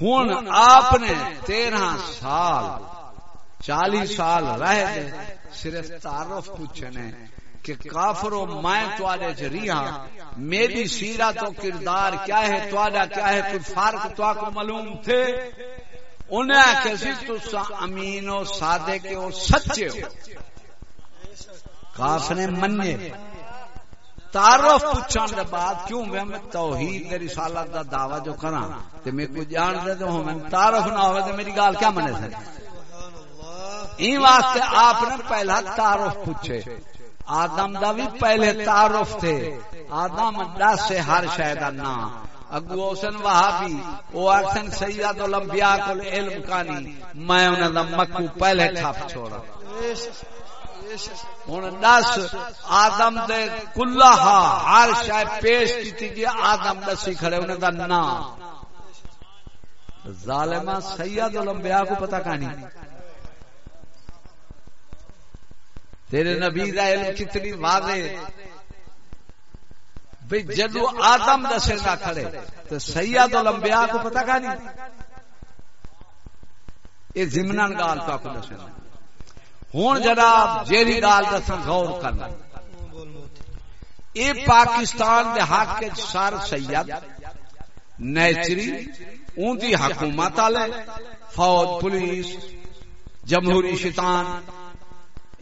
ہون آپ نے تیرہ سال، چالیس سال رہ دے صرف تعارف پوچھنے کہ کافر و میں توارے جریہاں میری سیرہ تو کردار کیا ہے؟ توارا کیا ہے؟ کوئی فرق تو کو معلوم تھے؟ انہیں کسی تو امین و سادے کے و سچے ہو۔ کافر مننے تعارف پوچھان دے بعد کیوں میں میں توحید دے رسالت دا دعویٰ جو کراں تے میں کو جان دے تو ہوں میں تعارف نہ ہوئے تے میری گال کیا منے سکتے این واسطے آپ نے پہلا تعارف پوچھے۔ آدم دا بھی پہلے تعارف تھے۔ آدم دا سے ہر شاید نا اگو حسن وہابی، او اکسن سید الانبیاء کو علم کانی، میں انہاں دا مکو پہلے ٹھپ چھوڑا۔ ہوں دس، آدم دے کلا ہر شاید پیش کی گیا آدم دسی کھڑے انہیں دا نا ظالمہ سید الانبیاء کو پتہ کہانی تیرے نبی دا علم کتنی واضح بھئی جدو آدم دسے نہ کھڑے، تو سید الانبیاء کو پتہ کہانی یہ زمنان گال تو آپ کو ہوں جناب جیری گال دسن غور کرنا۔ یہ پاکستان دے حق کے سر سید، نیچری، اون دی حکومت والے، فوج، پولیس، جمہوری شیطان،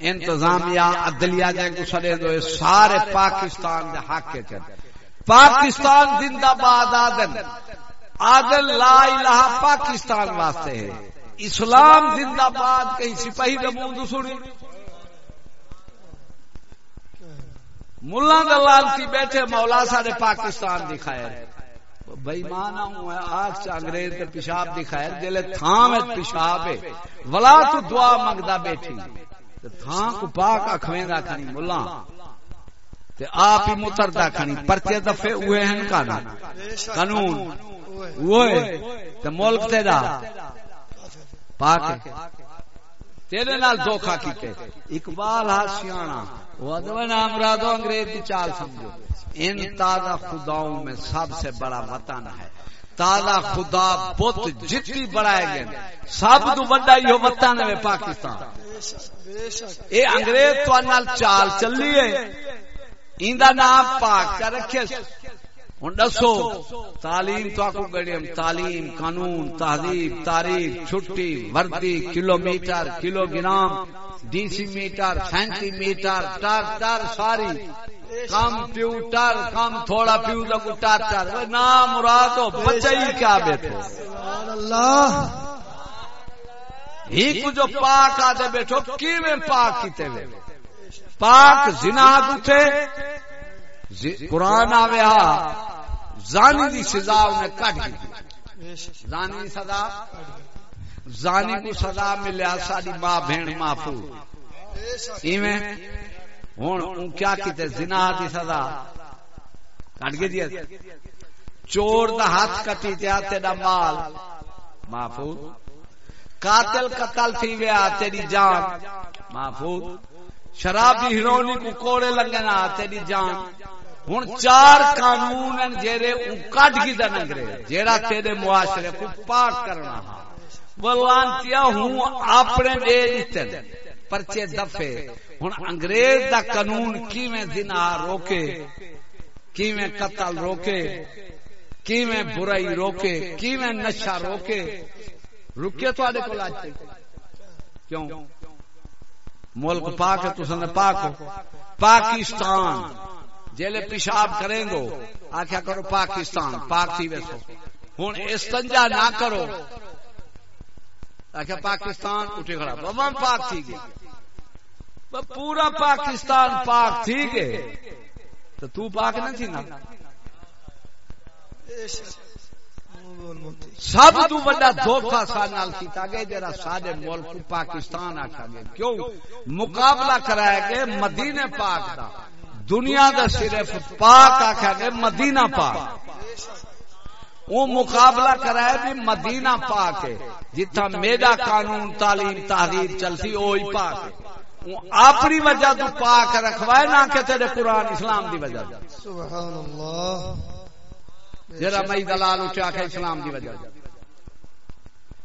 انتظامیہ، عدلیہ جائیں کو سڑے دو سارے پاکستان دے حق کے چل پاکستان زندہ باد آدن آدن لا الہ پاکستان واسطے ہے۔ اسلام زندہ باد کہیں سپاہی دمون سنی۔ ملا دلالتی بیٹھے، مولا سارے پاکستان دکھائے بھائی مانا ہاں ہوں، آج سے انگریز کے پیشاب دکھائے جلے تھام ہے پیشاب ہے۔ ولا تو دعا منگدا بیٹھی۔ تھان کو پاک اکھویں دا کھنی ملا تے آپ ہی متردا کھنی، پرچے دفے ہوئے ہیں قانون۔ قانون۔ ہوئے۔ تے ملک تیرا پاک تیرے نال دھوکھا کیتے اقبال ہا سیانا وہ نام رادو انگریز کی چال سمجھو۔ ان تازہ خداؤں میں سب سے بڑا وطن ہے۔ تازہ خدا بت جتنی بڑھائے گئے سب تو بڑا یہ وطن ہے پاکستان۔ اے انگریز تو نال چال چلی ہے۔ ایندا نام پاک رکھے ہوں دسو تعلیم تو آکو گڑیم تعلیم قانون تہذیب تاریخ چھٹی وردی kilometre kilogram decimetre centimetre ٹر ساری کمپیوٹر کم تھوڑا پیو لگو ٹر نام مرادو بچائی کیا اللہ۔ ہی کو جو پاک آدھے بیٹھو کی میں پاک کیتے ہوئے پاک زنا اٹھے قرآن آویا زانی دی سزا انہیں کٹ دی زانی دی سزا؟ زانی کو سزا ملیا ساری ماں بہن محفوظ۔ ایویں ہوں کیا کیتے زنا دی سزا۔ کٹ گئی جی۔ چور دا ہاتھ کٹی تیا تیرا مال۔ محفوظ۔ قاتل قتل تھی ویا تیری جان۔ محفوظ۔ شرابی ہیرونی کو کوڑے لگنا تیری جان۔ ہوں چار قانون جیرے کٹ کی دن انگریز، جیڑا تیرے معاشرے کو پاک کرنا بلانتیا ہوں اپنے دے۔ دیتے پرچے دفے ہوں انگریز دا قانون کی میں روکے کی میں قتل روکے کی میں برائی روکے کی میں نشہ روکے۔ رکے تو آدھے کو لاجتے کیوں؟ ملک پاک ہے، تو پاک ہو۔ پاکستان۔ جیلے پیشاب کریں گو آخیا کرو پاکستان، پاک تھی ویسو ہوں استنجا نہ کرو۔ آخیا پاکستان اٹھے کھڑا۔ بابا پاک تھی گئی پورا پاکستان پاک تھی گئے۔ تو تو پاک نہ تھی نا۔ سب تو بڑا دھوکا سال نال کیتا گیا جرا سارے ملک پاکستان آکھا گیا۔ کیوں؟ مقابلہ کرایا گیا مدینے پاک دا۔ دنیا دا صرف پاک آکھا گیا مدینہ پاک۔ وہ مقابلہ کرایا بھی مدینہ پاک ہے جتنا میرا قانون تعلیم تحریر چلتی وہی پاک ہے۔ اپنی وجہ تو پاک رکھوائے نہ کہ تیرے قرآن اسلام دی وجہ۔ سبحان اللہ۔ جرا مئی دلال اچھا کہ اسلام دی وجہ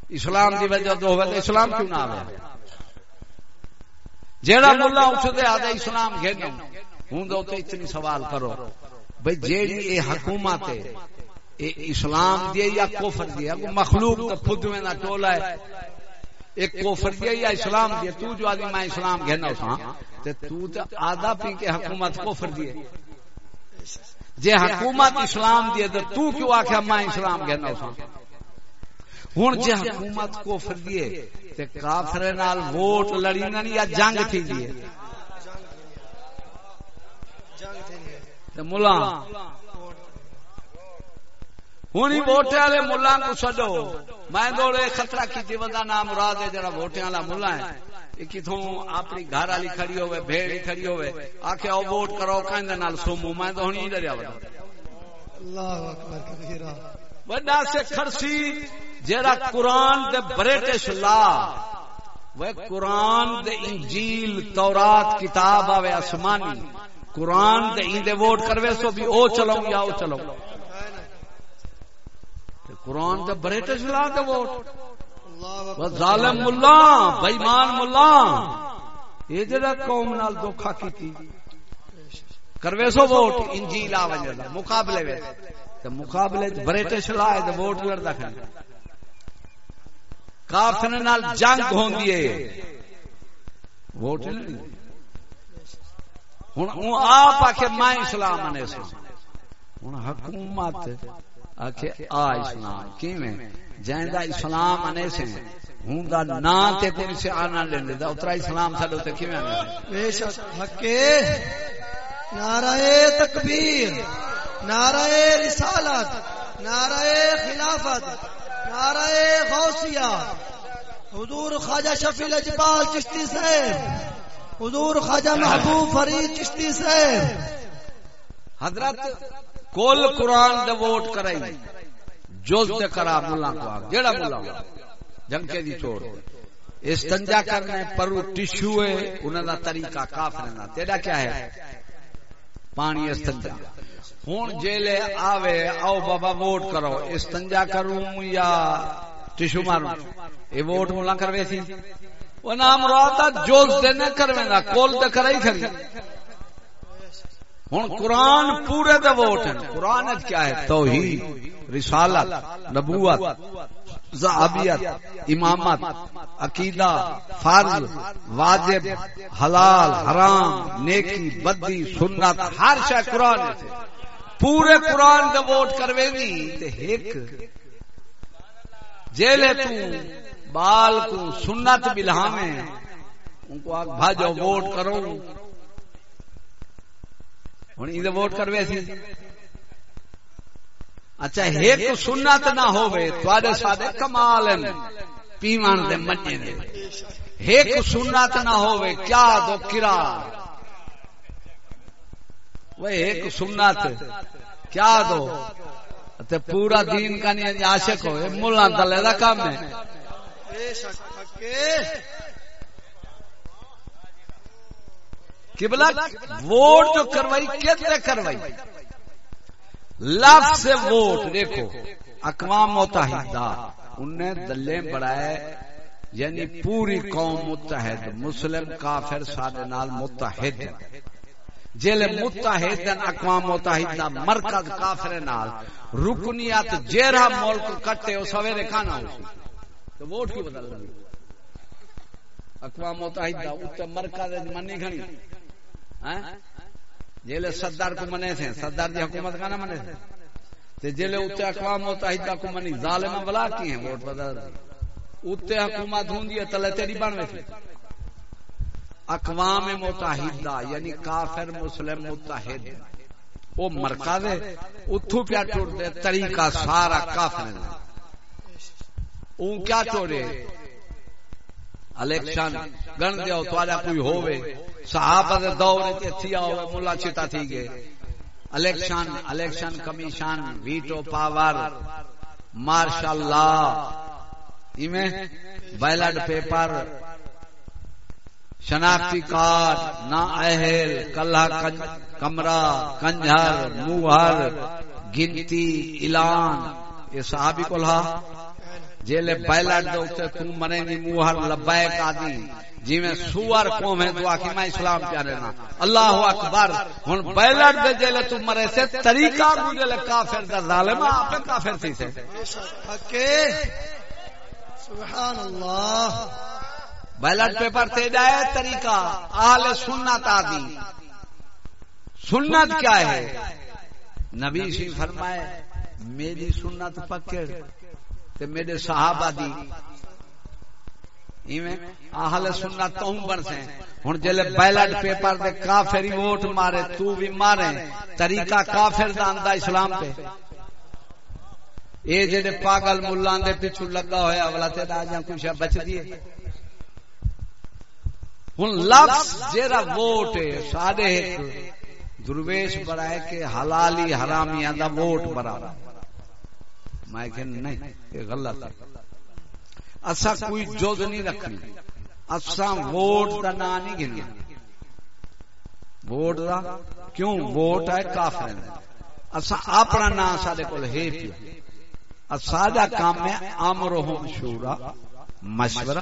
اسلام دی وجہ تو ہوگا اسلام کیوں نہ آئے جیڑا ملا اٹھ دے آدھے، اسلام گھنو ہوں دو تو اتنی سوال کرو۔ بھئی جیڑی اے حکومت ہے، اے اسلام دیے یا کوفر دیے مخلوق تو خود میں نہ ٹولا ہے۔ ایک کوفر دیے یا اسلام دیے تو جو آدھی میں اسلام گھنو سا ہاں، تے تو تے آدھا پی کے حکومت کوفر دیے جے حکومت اسلام دیے تو تو کیوں آخیا میں اسلام کہنا سا ہوں جے حکومت کو فر تے کافر نال ووٹ لڑی نہ یا جنگ تھی دیے تے ملا۔ ہونی ووٹے والے ملا کو چڈو میں دوڑے خطرہ کی جیون بندہ نام مراد ہے، جڑا ووٹے والا ملا ہے۔ کتوں اپنی گھر والی کھڑی ہوئے بھیڑی کھڑی ہوئے ووٹ کرو کہ سومو میں تو بڑا سے خرسی جیڑا قرآن دے برٹش لا وہ قرآن دے انجیل تورات کتاب آوے آسمانی۔ قرآن دے ایندے ووٹ کروے سو بھی او چلو یا او چلو۔ قرآن دے برٹش لا دے ووٹ۔ ظالم ملا بےمان ملا۔ یہ جڑا قوم نال دھوکھا کیتی۔ کروے سو ووٹ، انجیل آ وجہ مقابلے وچ۔ تے مقابلے برٹش لائے تے ووٹ لڑدا کھڑا۔ کافر نال جنگ ہوندی ہے۔ ووٹ نہیں ہن او آپ آکھے، میں اسلام منے سا ہن حکومت آکھے، آ اسلام، کیویں؟ جائندہ اسلام آنے سے ہوں دا نا تے کوئی سے آنا لیندے دا۔ اترا اسلام ساڈے تے کیویں آنے بے شک حقے نعرہ تکبیر نعرہ رسالت نعرہ خلافت نعرہ غوثیہ۔ حضور خواجہ شفیع الاجبال چشتی سے حضور خواجہ محبوب فرید چشتی سے حضرت کل قرآن دے ووٹ کرائی جوز تے کرا ملا کو آگ، جیڑا ملا جنگ کے دی چھوڑ استنجا کرنے پرو ٹشو ہے، انہاں دا طریقہ کافر دا تیرا کیا ہے؟ پانی استنجا۔ ہن جیلے آوے آو بابا ووٹ کرو۔ استنجا کروں یا ٹشو ماروں؟ اے ووٹ ملا کروے سی۔ وہ نام راتا جوز دے نہ کروے دا کول تے کرائی کھڑی۔ ہن قرآن پورے دے ووٹ ہیں۔ قرآن کیا ہے؟ توحید۔ رسالت، نبوت زعبیت امامت، عقیدہ، فرض، واجب، حلال، حرام، نیکی، بدی، سنت، ہر شے قرآن پورے قرآن دے ووٹ کروے گی تے ایک جیلے تو، بال کو سنت بلہامے ان کو آگ بھاجو، ووٹ کرو ہوں یہ ووٹ کروے سی۔ اچھا ایک سنت نہ ہوئے، تواڈے سارے کمال ہیں۔ پیمان دے منے دے۔ ایک سنت نہ ہوئے، کیا دو کرا۔ وہ ایک سنت، کیا دو۔ تے پورا دین کا نہیں عاشق ہو ملا دلے دا کام ہے۔ قبلہ، ووٹ جو کروائی کتنے کروائی؟ لفظ سے ووٹ دیکھو۔ اقوام متحدہ انہیں دلے بڑھائے یعنی پوری قوم متحد، مسلم، کافر، سارے نال متحد۔ جیل متحد اقوام متحدہ، مرکز کافر نال۔ رکنیات جیرا ملک کٹے او سویرے کھانا ہو تو ووٹ کی بدل رہی اقوام متحدہ اتنے مرکز، منی گھنی ہاں؟ جیلے صدر کو منے تھے صدر دی حکومت کا نہ منے تھے تے جیلے اتنے اقوام متحدہ کو منی، ظالمہ بلا کی ہیں، ووٹ بدل اتنے حکومت ہوں دی تلے تیری بن میں اقوام متحدہ یعنی کافر، مسلم، متحد۔ وہ مرکز ہے، اتھو پیا ٹوٹ دے، طریقہ سارا کافر اون کیا ٹوڑے؟ الیکشن، گن دیو تو کوئی ہوئے صحابہ دے دور تے تھیا ہوئے مولا چتا تھی گئے۔ Election election commission, veto power ماشاء اللہ ایویں بیلٹ پیپر، شناختی کارڈ، نا اہل، کلہ کمرہ کنجر موہر، گنتی، اعلان۔ یہ صحابی کو لہا جیلے بیلٹ دے اوتے تو منے دی موہر لبیک آدی جی میں سوار قوم ہے دعا کی میں اسلام پیا رہنا اللہ اکبر ہن بیلٹ دے جیلے تو مرے سے طریقہ گجلے کافر دا ظالم آپ کافر تھی سے۔ سبحان اللہ بیلٹ پیپر تے جائے طریقہ آل سنت آدی سنت کیا ہے؟ نبی سی فرمائے میری سنت پکڑ۔ تے میرے صحابہ دی۔ ایویں اہل سنت تو بن سے ہن جلے بیلٹ پیپر دے کافری ووٹ مارے، تو بھی مارے۔ طریقہ کافر دا اندا اسلام پہ اے جڑے پاگل ملان دے پیچھے لگا ہویا والا تے راجا کچھ بچ دیے ہن لفظ جیرا ووٹ ہے سارے ایک درویش بڑھائے کہ حلالی حرامیاں دا ووٹ برابر۔ میں کہ نہیں، یہ غلط ہے۔ اسا کوئی جوز نہیں رکھنی۔ اسا ووٹ دا نا نہیں گننا ووٹ دا؟ کیوں؟ ووٹ ہے کافر اسا اپنا نام سارے کول ہے پیا۔ سادہ کام ہے امرہم شورا، مشورہ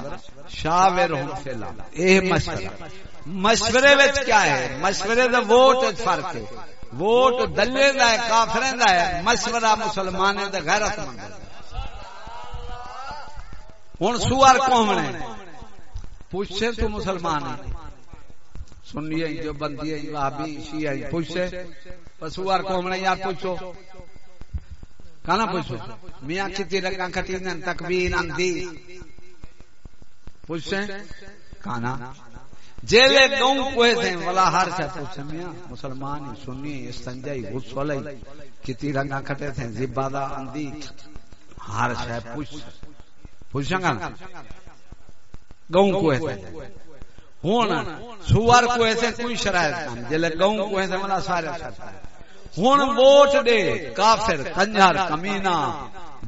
شاورہم فلا اے مشورہ۔ مشورے وچ کیا ہے؟ مشورے دا ووٹ وچ فرق ہے۔ ووٹ دلے دا ہے، کافریں دا ہے، مشورہ مسلمانے دا غیرت مند ہے ہوں سوار قوم نے، پوچھے تو مسلمان سنیے جو بندی وہابی، شیعہ پوچھے۔ سوار قوم نے یا پوچھو۔ کہنا پوچھو؟ میاں کتی رنگا کٹی تکبیر، اندھی۔ پوچھے کہنا جیلے گاؤں کوئے تھے ولا ہر چا پوچھے۔ میاں مسلمان سنی استنجائی غسل کتی رنگا کٹے تھے زبادہ اندھی ہر شے پوچھ۔ پوچھاں گا۔ گاؤں کو ہے ہوں سوار کو ایسے کوئی شرائط نہیں جلے گاؤں کو ایسے ملا سارے ہوں ووٹ دے کافر کنجر کمینا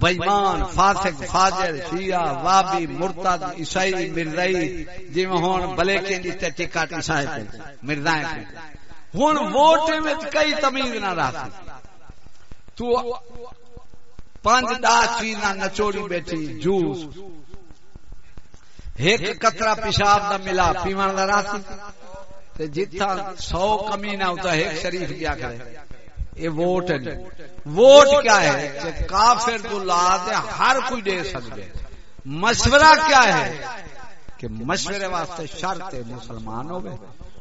بےمان فاسق، فاجر، شیعہ، وابی، مرتد، عیسائی، مرزائی جی میں ہوں بلے کے نیتے ٹکٹ عیسائی پہ مرزائیں پہ ہوں ووٹ میں کئی تمیز نہ رہا تو پانچ دا چیزاں نچوڑی بیٹھی، جوس۔ ایک قطرہ پیشاب دا ملا، پیوان دا راسی تے جتھا سو کمی نہ ہوتا ہے شریف کیا کرے۔ یہ ووٹ ہے ووٹ کیا ہے کہ کافر تو لا دے ہر کوئی دے سکتے مشورہ کیا ہے کہ مشورے واسطے شرط مسلمان ہوئے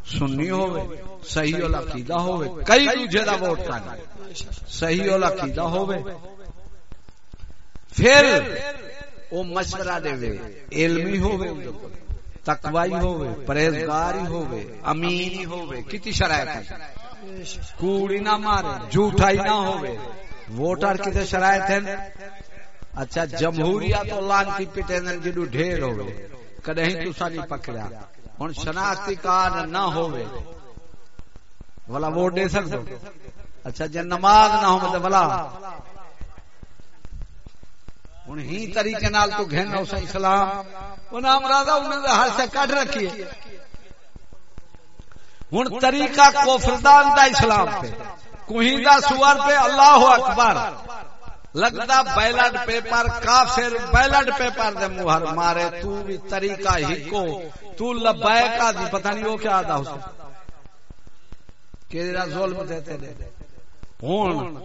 سنی ہوئے صحیح العقیدہ ہوئے کئی دوجہ دا ووٹ کرنا صحیح العقیدہ ہوئے۔ پھر وہ مشورہ دے وے علمی ہوئے تقوائی ہوئے پرہیزگاری ہوئے امینی ہوئے کتی شرائط ہے کوڑی نہ مارے، جھوٹائی نہ ہوئے۔ ووٹر کتے شرائط ہیں؟ اچھا جمہوریت تو لانتی پٹے نن جدو ڈھیر ہوئے۔ کدے ہی تسا نہیں پکڑیا۔ ہن شناختی کارڈ نہ ہوئے۔ بلا ووٹ دے سکتے اچھا جی نماز نہ ہو مطلب بلا ہوں ہی طریقے نال تو گھن اس اسلام۔ انہیں امراض انہوں ہر سے کٹ رکھیے۔ ہوں طریقہ کوفردان دا اسلام پہ کوہیں دا سوار پہ اللہ اکبر۔ لگتا بیلٹ پیپر، کافر بیلٹ پیپر دے مہر مارے، تو بھی طریقہ ہی کو تو لبائے کا دی، پتہ نہیں وہ کیا آدھا حسن کہ ظلم دیتے دے۔ ہون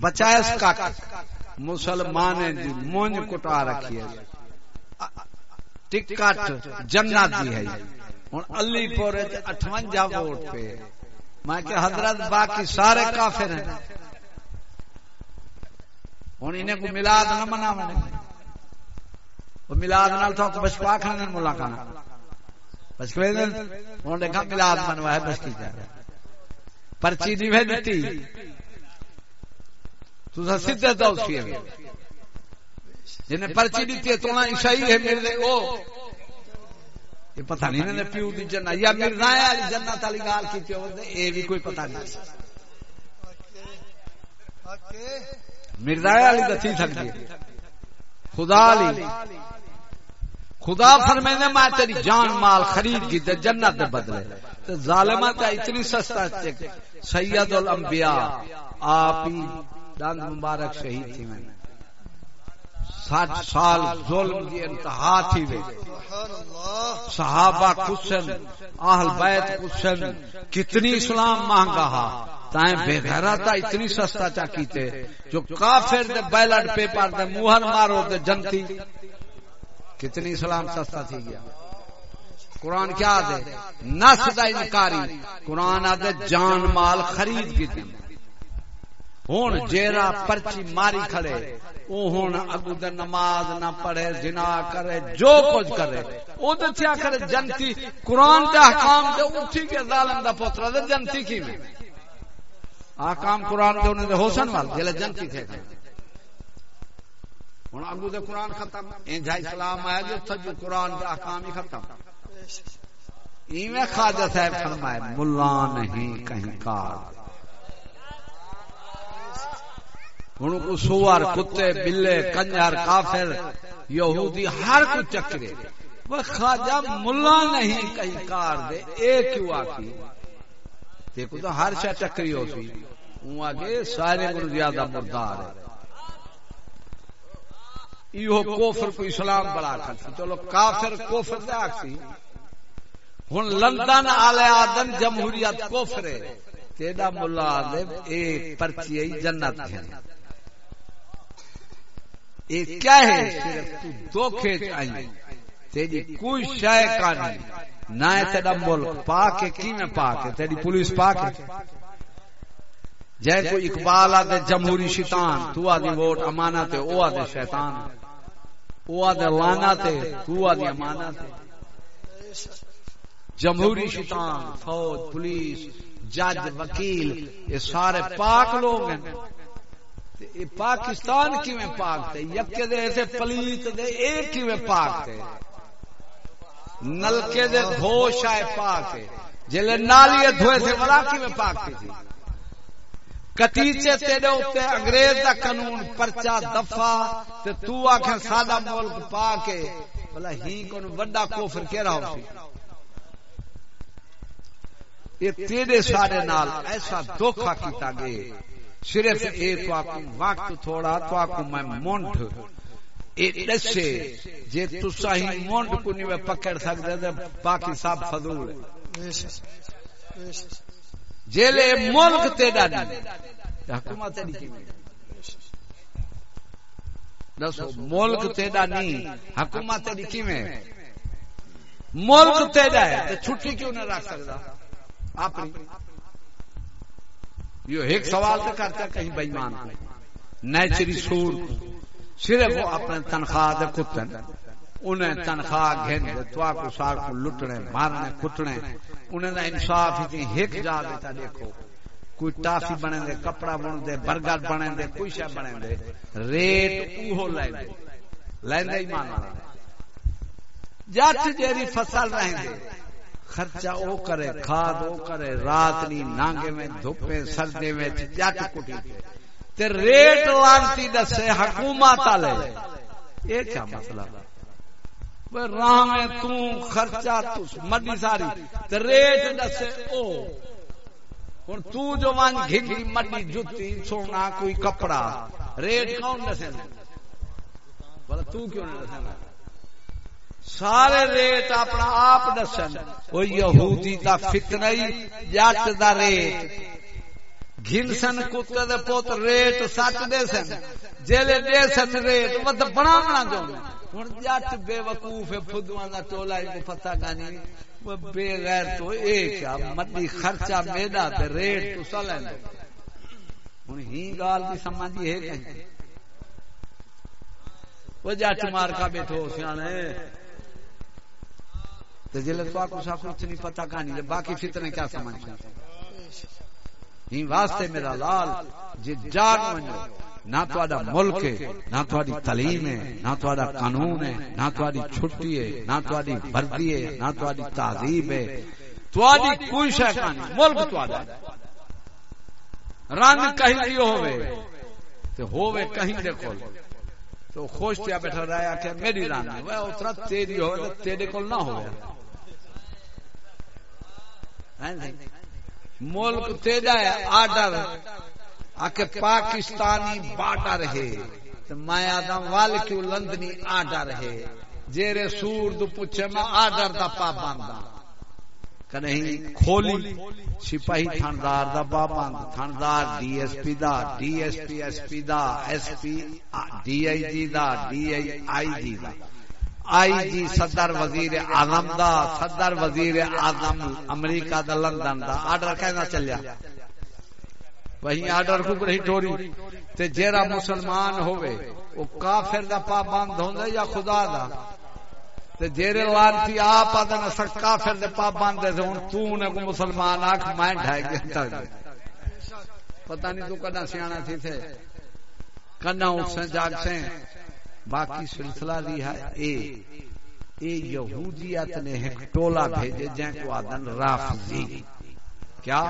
بچائے اس کا مسلمان دی جی، مونج کٹا رکھی ہے۔ ٹکٹ جنت دی ہے۔ ہوں علی پور اٹھوجا ووٹ پہ۔ میں کہ حضرت باقی سارے کافر ہیں۔ ہوں انہیں کو ملاد نہ منا ملاد نال تو بچپا کھانے ملا کھانا بچپے ہوں دیکھا ملاد منوایا بس کی جا پرچی نہیں بھی دیتی۔ تو سیدھے دو سی جنہیں پرچی دیتی ہے تو عیسائی ہے میرے او یہ پتہ نہیں نے پیو دی جنت، یا مرنا علی جنت والی گال کی کیوں اے بھی کوئی پتہ نہیں۔ مرزا علی دتی سکتی خدا علی، خدا فرمائے میں تیری جان مال خرید کی تے جنت دے بدلے۔ تے ظالما تے اتنی سستا سید الانبیاء آپ ہی دند مبارک شہید تھی میں ساٹھ سال ظلم کی انتہا تھی وے صحابہ کسن اہل بیت کسن کتنی اسلام مہنگا ہا تائیں بے غیرتا اتنی سستا چا کیتے، جو کافر دے بیلٹ پیپر دے موہر مارو دے جنتی کتنی اسلام سستا تھی گیا۔ قرآن کیا دے؟ نس دا انکاری۔ قرآن آدھے جان مال خرید کی دیں ہوں جیرا پرچی ماری کھڑے، او ہوں اگو دے نماز نہ پڑھے جنا کرے، جو کچھ کرے۔ او تے کیا کرے جنتی، قرآن دے احکام دے اٹھی کے ظالم دا پوترا دے جنتی کی میں؟ احکام قرآن دے انہیں دے حسن وال جلے جنتی تھے۔ ہوں اگو دے قرآن ختم۔ این انجا اسلام آیا جی، جو تھا جو جی قرآن دے احکام ہی ختم۔ ایویں خواجہ صاحب فرمائے، ملا نہیں کہیں کار۔ ہوں کو سوار، کتے، بلے، کنجر، کافر، یہودی، ہر کو چکرے۔ وہ خواجہ ملا نہیں کہیں کار دے، اے کیوں آکی دیکھو تو ہر شا چکری ہوتی ہوں آگے سارے کو زیادہ مردار ہے۔ یہ کوفر کو اسلام بڑا کرتی چلو کافر کوفر دے آکسی۔ ہن لندن آلے آدم جمہوریت کوفر ہے۔ تیڑا ملا آدم اے پرچی جنت ہے۔ کیا ہے؟ صرف تو دھوکے آئی تیری کوئی شے کا نہیں۔ نہ تیرا ملک پاک ہے کی میں پاک ہے؟ تیری پولیس پاک ہے۔ جے کوئی اقبال آدھے جمہوری شیطان، تو آدھی ووٹ امانت ہے، او آدھے شیطان۔ او آدھے لانت ہے، تو آدھی امانت ہے۔ جمہوری شیطان، فوج، پولیس، جج، وکیل، یہ سارے پاک لوگ ہیں۔ پاکستان کی میں پاک تھے یکے دے ایسے پلیت دے ایک کی میں پاک تھے نلکے دے دھوش آئے پاک ہے جلے نالی دھوئے سے ولا کی میں پاک تھی جی؟ کتیچے تیرے ہوتے انگریز دا قانون پرچا دفع تے تو آکھیں سادہ ملک پاک ہے۔ بلا ہی کون وڈا کوفر کہہ رہا ہوں یہ تیرے سارے نال ایسا دھوکھا کیتا گئے۔ صرف اے تو آپ وقت تھوڑا، تو آپ میں مونٹ اے دسے، جے تو صحیح مونٹ کو نہیں پکڑ سکتے تے باقی سب فضول ہے۔ جیلے ملک تیرا نہیں، حکومت تیری کی دسو، ملک تیرا نہیں، حکومت تیری کی میں ملک تیرا ہے تو چھٹی کیوں نہ رکھ سکتا؟ اپنی۔ یہ ایک سوال تو کرتا کہیں بےمان کو، نیچری سور کو۔ صرف وہ اپنے تنخواہ دے کتن، انہیں تنخواہ گھن دے تو کو سار کو لٹنے، مارنے کٹنے انہیں دا انصاف ہی ایک جا دیتا دیکھو۔ کوئی ٹافی بنے دے، کپڑا بنے دے، برگر بنے دے، کوئی شے بنے دے۔ ریٹ اوہو لے دے لے دے ایمان والا جٹ جیری فصل رہیں دے خرچہ او کرے، کھاد او کرے، رات نی نانگے میں، دھوپے سردے میں، جٹ کٹی تے ریٹ لانتی دسے، حکومت والے اے کیا مطلب؟ وہ راہ میں تو خرچہ، تو مڈی ساری۔ تے ریٹ دسے، او۔ ہن تو جو مان گھگی مڈی جُتی، سونا، کوئی کپڑا۔ ریٹ کون دسے؟ بلا تو کیوں نہیں دسے؟ سارے ریٹ اپنا آپ دسن۔ وہ یہودی دا فتنہ جٹ دا ریٹ گھنسن، کتے دے پوت ریٹ سچ دے سن۔ جیلے دے سن ریٹ ود بنا بنا جو۔ ہن جٹ بے وقوف فدواں دا ٹولا ای پتہ گانی وہ بے غیر تو اے کیا مدی خرچہ میرا تے ریٹ تو سلن۔ ہن ہی گال دی سمجھی ہے کہ وہ جٹ مار کا بیٹھو سیانے۔ تو جلے تو آپ کو کچھ نہیں پتا کہانی باقی فتنے کیا سمجھ ہی واسطے میرا لال جی جاگ منو نہ تہاڈا ملک ہے نہ تہاڈی تعلیم ہے نہ تہاڈا قانون ہے نہ تہاڈی چھٹی ہے نہ تہاڈی وردی ہے نہ تہاڈی تہذیب ہے تہاڈی کوئی شے کہانی ملک تہاڈا رنگ کہیں بھی ہوے تے ہوے کہیں دے کول تو خوش تیا بیٹھا رہا کہ میری رنگ ہے وہ اترا تیری ہوے تیرے کول نہ ہوے ملک تیجا ہے آڈر۔ آکے پاکستانی بارڈر ہے میں آدم وال کیوں لندنی آڈر ہے جیرے سور دو پوچھے میں آڈر دا پاباندا کہیں کھولی سپاہی تھاندار دا پابند۔ تھاندار D S P the D S P S P the S P D I G the D I I G دا۔ آئی جی صدر وزیر اعظم دا، صدر وزیر اعظم امریکہ دا، لندن دا۔ آرڈر کہنا چلیا؟ وہی آرڈر کو رہی ٹوری تے جیرا مسلمان ہوئے وہ کافر دا پابند ہوندا یا خدا دا؟ تے جیرے لانتی آپ آدھا سک کافر دے پابند دے ہن تو نے کو مسلمان آکھ، میں ڈھائی گیا پتہ نہیں تو کنا سیانا تھی تھے۔ کنا اس سے جاگ سے باقی سلسلہ دی ہے اے اے یہودیت نے ایک ٹولا بھیجے جن کو آدن رافضی۔ کیا؟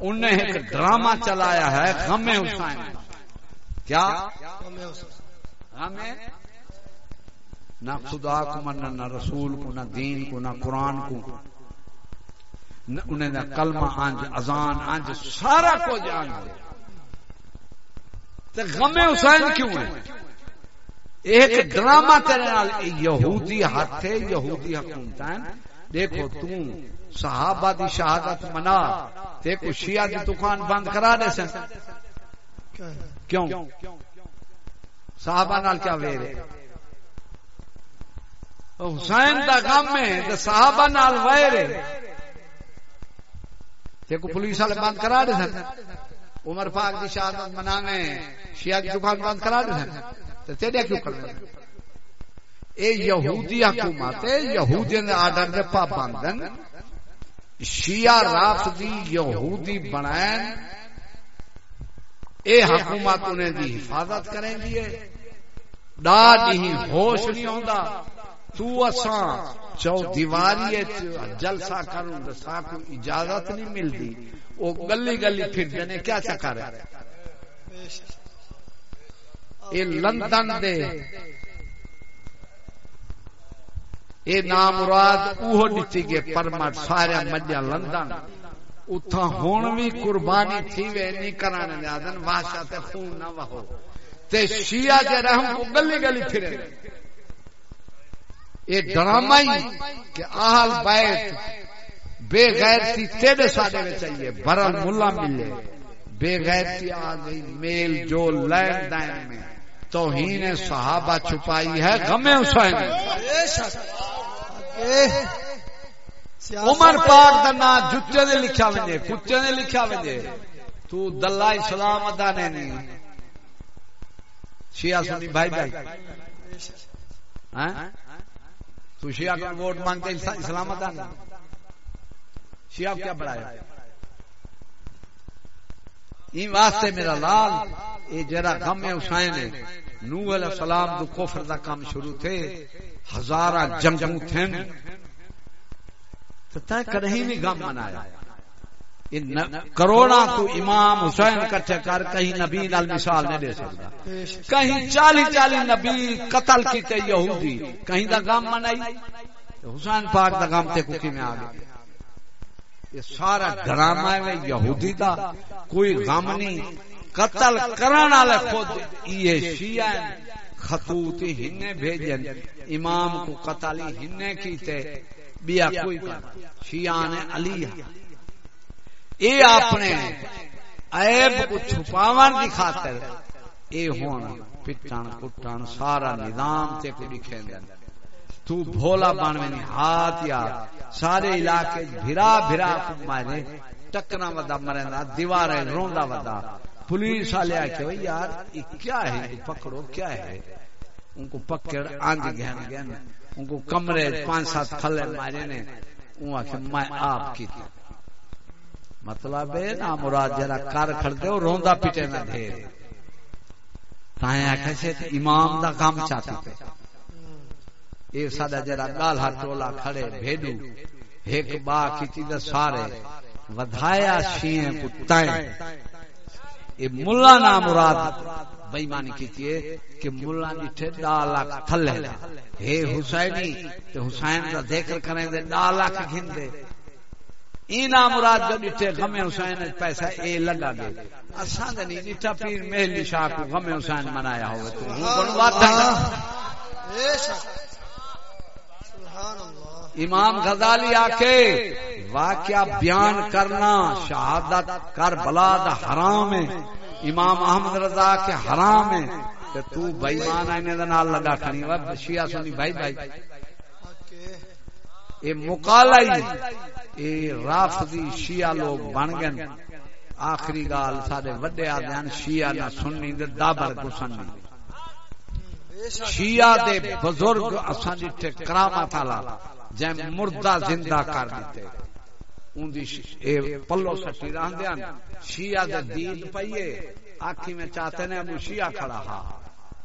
انہوں نے ایک ڈرامہ چلایا ہے، غم حسین کیا؟ غم نہ خدا کو من نہ رسول کو، نہ دین کو، نہ قرآن کو۔ انہیں نہ کلمہ، آنج ازان آنج سارا کو جان دے غم حسین کیوں ہے؟ ایک ڈرامہ تیرے نال یہودی ہاتھ ہے یہودی حکومت دیکھو تم صحابہ دی شہادت منا۔ تے کو شیعہ دی دکان بند کرا دے سن۔ کیوں؟ صحابہ نال کیا ویرے؟ حسین دا غم ہے تے صحابہ نال ویرے۔ تے کو پولیس والے بند کرا دے سن۔ عمر پاک دی شہادت منانے شیعہ دی دکان بند کرا دے سن۔ تیرے کیوں اے یہودی حکومت یہودی نے آرڈر دے پابندن۔ شیعہ رافضی یہودی بنائیں۔ اے حکومت انہیں دی حفاظت کریں گی۔ ڈاڈی ہی ہوش نہیں ہوندا۔ تو اساں چو دیواری جلسہ کروں تے سا کو اجازت نہیں ملدی۔ او گلی گلی پھر جنے کیا چکر ہے؟ اے لندن دے۔ اے نام مراد اوہ دتی گے پرمٹ سارے مجھا لندن۔ اتھا ہون بھی قربانی تھی وے نہیں کرانے نیادن واشا تے خون نہ وہو۔ تے شیعہ جے رحم کو گلی گلی پھرے۔ اے ڈرامہ ہی کہ آہل بیت بے غیرتی تیرے ساڑے میں چاہیے برل ملا ملے۔ بے غیرتی آ گئی، میل جو لین دائن میں۔ توہین صحابہ چھپائی ہے غم حسین۔ عمر پاک دا نا جتے نے لکھا وجے کتے نے۔ لکھا وجے تو دلہ اسلام ادا نے نہیں شیعہ سنی بھائی بھائی تو شیعہ کا ووٹ مانگتے اسلام ادا نہیں شیعہ کیا بڑھایا؟ این واسطے میرا لال، اے جرا غم حسین ہے نوح علیہ السلام دو کفر دا کام شروع تھے۔ ہزارہ جنگوں تھے۔ تو تے کدی بھی غم منایا۔ کروڑا تو امام حسین کٹھے کر، کہیں نبی نال مثال نہیں دے سکتا۔ کہیں چالی چالی نبی قتل کیتے یہودی، کہیں دا غم منائی۔ حسین پاک دا غم تے کوکی میں آ گیا۔ یہ سارا ڈرامہ ہے یہودی دا، کوئی غم نہیں۔ قتل کرن والے خود یہ شیعہ خطوط ہنے بھیجن۔ امام کو قتل ہنے کیتے۔ بیا کوئی شیعہ نے علی۔ اے اپنے عیب کو چھپاون دی خاطر اے ہون، پٹن، کٹن، سارا نظام تے کو لکھے دے۔ تو بھولا بن ہاتھ یار سارے علاقے بھرا بھرا مارے ٹکنا ودا مرندا دیوار روندا ودا۔ پولیس والے آ کے یار کیا ہے؟ پکڑو، کیا ہے؟ ان کو پکڑ آنگ گہن گہن ان کو کمرے پانچ سات کھلے مارے نے۔ وہ آ میں آپ کی تھی۔ مطلب ہے نا مراد جرا کر کھڑتے ہو روندا پیٹے نہ دے۔ تائیں آکھے سے امام دا کام چاہتا پہ اے ساڈا جرا گال ہاتھ ٹولا کھڑے بھیڈو ایک با کیتی دا سارے ودھایا شیئیں کو تائیں اے ملا نا مراد بےمانی کیتی ہے کہ ملا ڈٹھے ڈالا تھلے ہے حسینی تے حسین دا ذکر کریں دے ڈالا گھن دے۔ اینا مراد جو ڈٹھے غم حسین پیسہ اے لگا دے۔ اساں دے نہیں ڈٹھا پیر مہلی شاہ کو غم حسین منایا ہوئے تو ہوں۔ کون بات ہے۔ امام غزالی آکے واقعہ بیان کرنا شہادت کربلا دا حرام ہے۔ امام احمد رضا کے حرام ہے۔ کہ تو بھائی مان آئینے دا نال لگا کھنی وہ شیعہ سنی، بھائی بھائی۔ اے مقالائی اے رافضی شیعہ لوگ بن گئے۔ آخری گال سارے وڈے آدھے شیعہ نہ سننی دے دابر کو سننی شیعہ دے بزرگ اساں جتھے کرامت والا جے مردہ زندہ کر دیتے۔ اون دی اے پلو سٹی رہندے ان شیعہ دے دین پئیے۔ آکھی میں چاہتے نے ابو شیعہ کھڑا ہا۔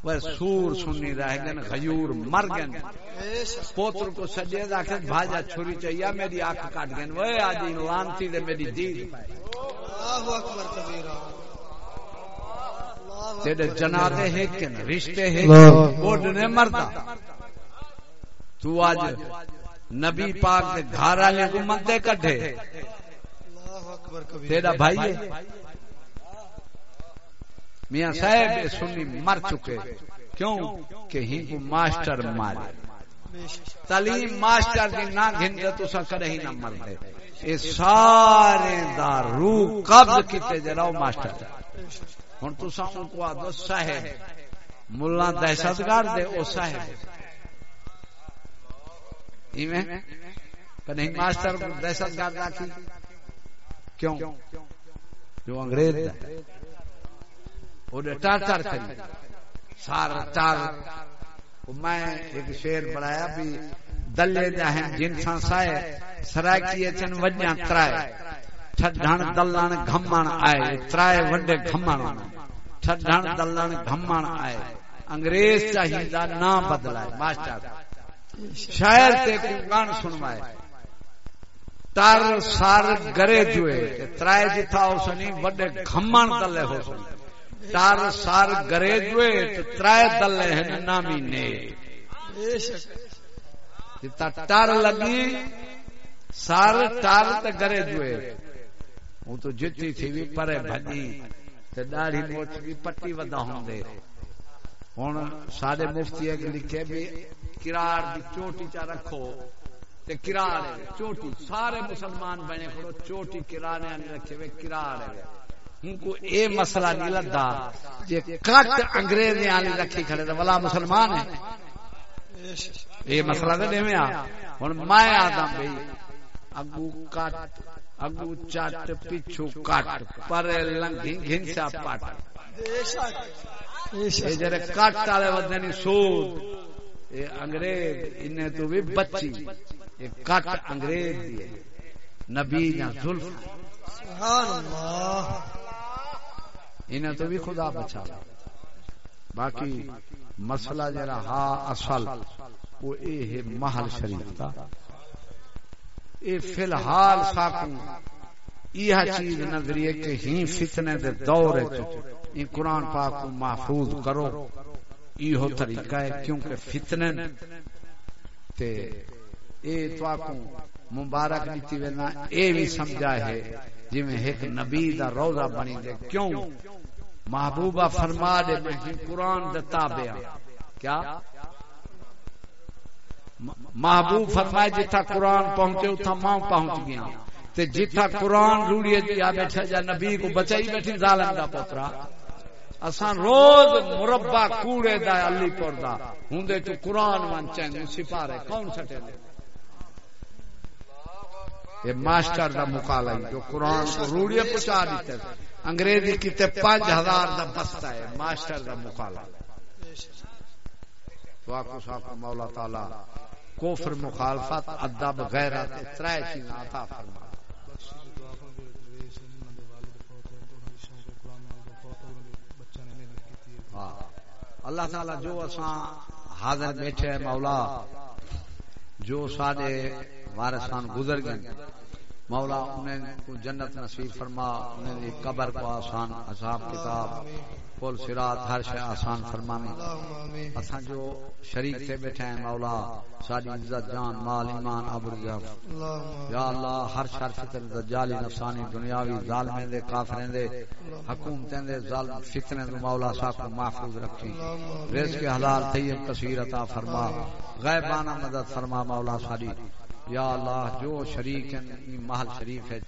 وہ سور سنی رہ گئے، غیور مر گئے۔ پوتر کو سجے دا کہ بھاجا چھری چاہیے، میری آنکھ کاٹ گئے۔ وہ آج لانتی دے میری دید اللہ اکبر کبیرہ۔ تیرے جنازے ہیں کہ رشتے ہیں بوڈ نے مردا. تو آج نبی پاک گھر والے کو مندے کڈھے. تیرا بھائی ہے؟ میاں صاحب سنی مر چکے. کیوں؟ کہ ہی کو ماسٹر مارے. تعلیم ماسٹر دی نہ گھن دے ہی نہ اے سارے دا روح قبض کیتے جراؤ ماسٹر. ہن تسا ان کو آدو صاحب، ملا دہشت گرد دے، او صاحب۔ ایویں؟ کدے ماسٹر دہشت گرد آکی کیوں؟ جو انگریز وہ ٹار کری سار ٹار۔ میں ایک شیر بڑھایا بھی، دلے جاہیں جنساں سائے سرائکی چن وجیاں ترائے۔ ٹھڈھن دلان گھمن آئے ترائے وڈے گھمن ٹھڈھن دلان گھمن آئے انگریز چاہیے دا نام بدلائے ماسٹر شاعر تے کو گان سنوائے تر سار گرے جوئے ترائے جتھا ہو سنی وڈے گھمن دلے ہو سنی تر سار گرے جوئے ترائے دلے ہیں نامی نے ٹر لگی سار ٹر تے گرے جوئے وہ تو جتی تھی بھی پرے بھجی تے داڑھی موچ بھی پٹی ودا ہوندے ہن سارے مفتی اگ لکھے بھی کرار دی چوٹی چا رکھو تے کرار چوٹی سارے مسلمان بنے کھڑو چوٹی کرانے نے رکھے وے کرار ہے ان کو اے مسئلہ نہیں لدا جے کٹ انگریز نے آلی رکھی کھڑے تے ولا مسلمان ہے اے مسئلہ تے دیویں آ ہن میں آدم بھئی اگو کٹ اگو چٹ پیچھو کٹ پر لنگھی گھنسا پٹ۔ اے جڑے کٹ والے ودے نہیں سود اے انگریز انہیں تو بھی بچی۔ اے کٹ انگریز دی نبی یا زلف۔ سبحان اللہ۔ انہیں تو بھی خدا بچا۔ باقی مسئلہ جرا ہا اصل وہ اے ہے محل شریف کا اے فی الحال ساکو یہ چیز نظریے کہ ہی فتنے دے دور یہ قرآن پاک کو محفوظ کرو۔ یہ طریقہ ہے کیونکہ فتنے تے اے تو آکو مبارک نیتی وینا اے بھی سمجھا ہے جی میں ایک نبی دا روزہ بنی دے۔ کیوں؟ محبوبہ فرما دے، میں ہی قرآن دے تابعہ۔ کیا؟ محبوب فرمائے جتھا قرآن پہنچے اتھا ماں پہنچ گیا۔ تے جتھا قرآن روڑیے دیا بیٹھا جا نبی کو بچائی بیٹھی ظالم دا پترا اسان روز مربع کوڑے دا علی پور دا۔ ہوندے تو قرآن من چین سپارے، کون سٹے دے؟ یہ ماسٹر دا مقالہ جو قرآن کو روڑیے پچا دیتے۔ انگریزی کتے پانچ ہزار دا بستا ہے، ماسٹر دا مقالہ۔ تو آکو ساکو مولا تعالی۔ کوفر مخالفت، ادب، غیرت ترائے چیز عطا فرما ہاں۔ اللہ تعالی جو اساں حاضر بیٹھے مولا، جو سارے وارثان گزر گئے مولا، انہیں کو جنت نصیب فرما، انہیں قبر کو آسان حساب کتاب پل سرات ہر شے آسان فرمانی اساں جو شریک سے بیٹھے ہیں، مولا ساری عزت، جان، مال، ایمان ابر یا اللہ، ہر شر فتن دجالی نفسانی، دنیاوی ظالمیں دے کافریں دے حکومتیں دے، ظالم فتنے دے، مولا صاحب کو محفوظ رکھی رزق حلال، طیب کثیر عطا فرما۔ غیبانہ مدد فرما، مولا ساری یا اللہ، جو شریک ہیں محل شریف ہے۔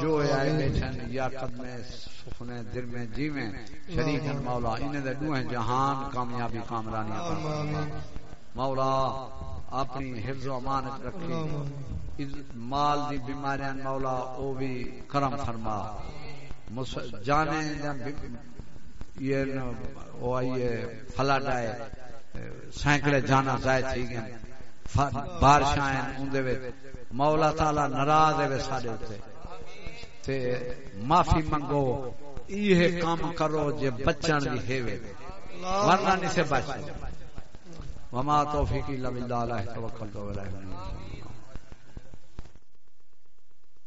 جو آئے بیٹھن یا دل میں جی شریک مولا انہیں دے دوہیں جہان کامیابی کامرانی مولا اپنی حفظ و امانت رکھی مال دی بیماریاں مولا او بھی کرم فرما۔ جانے یہ وہ آئیے سینکڑے جانا زائد تھی گئے۔ بارشاں مولا تالا ناراض ہے سارے تے معافی منگو یہ کام کرو جے بچن دی ہے ورنہ نہیں سے بچ وما توفیقی الا بالله توکل تو علیہ۔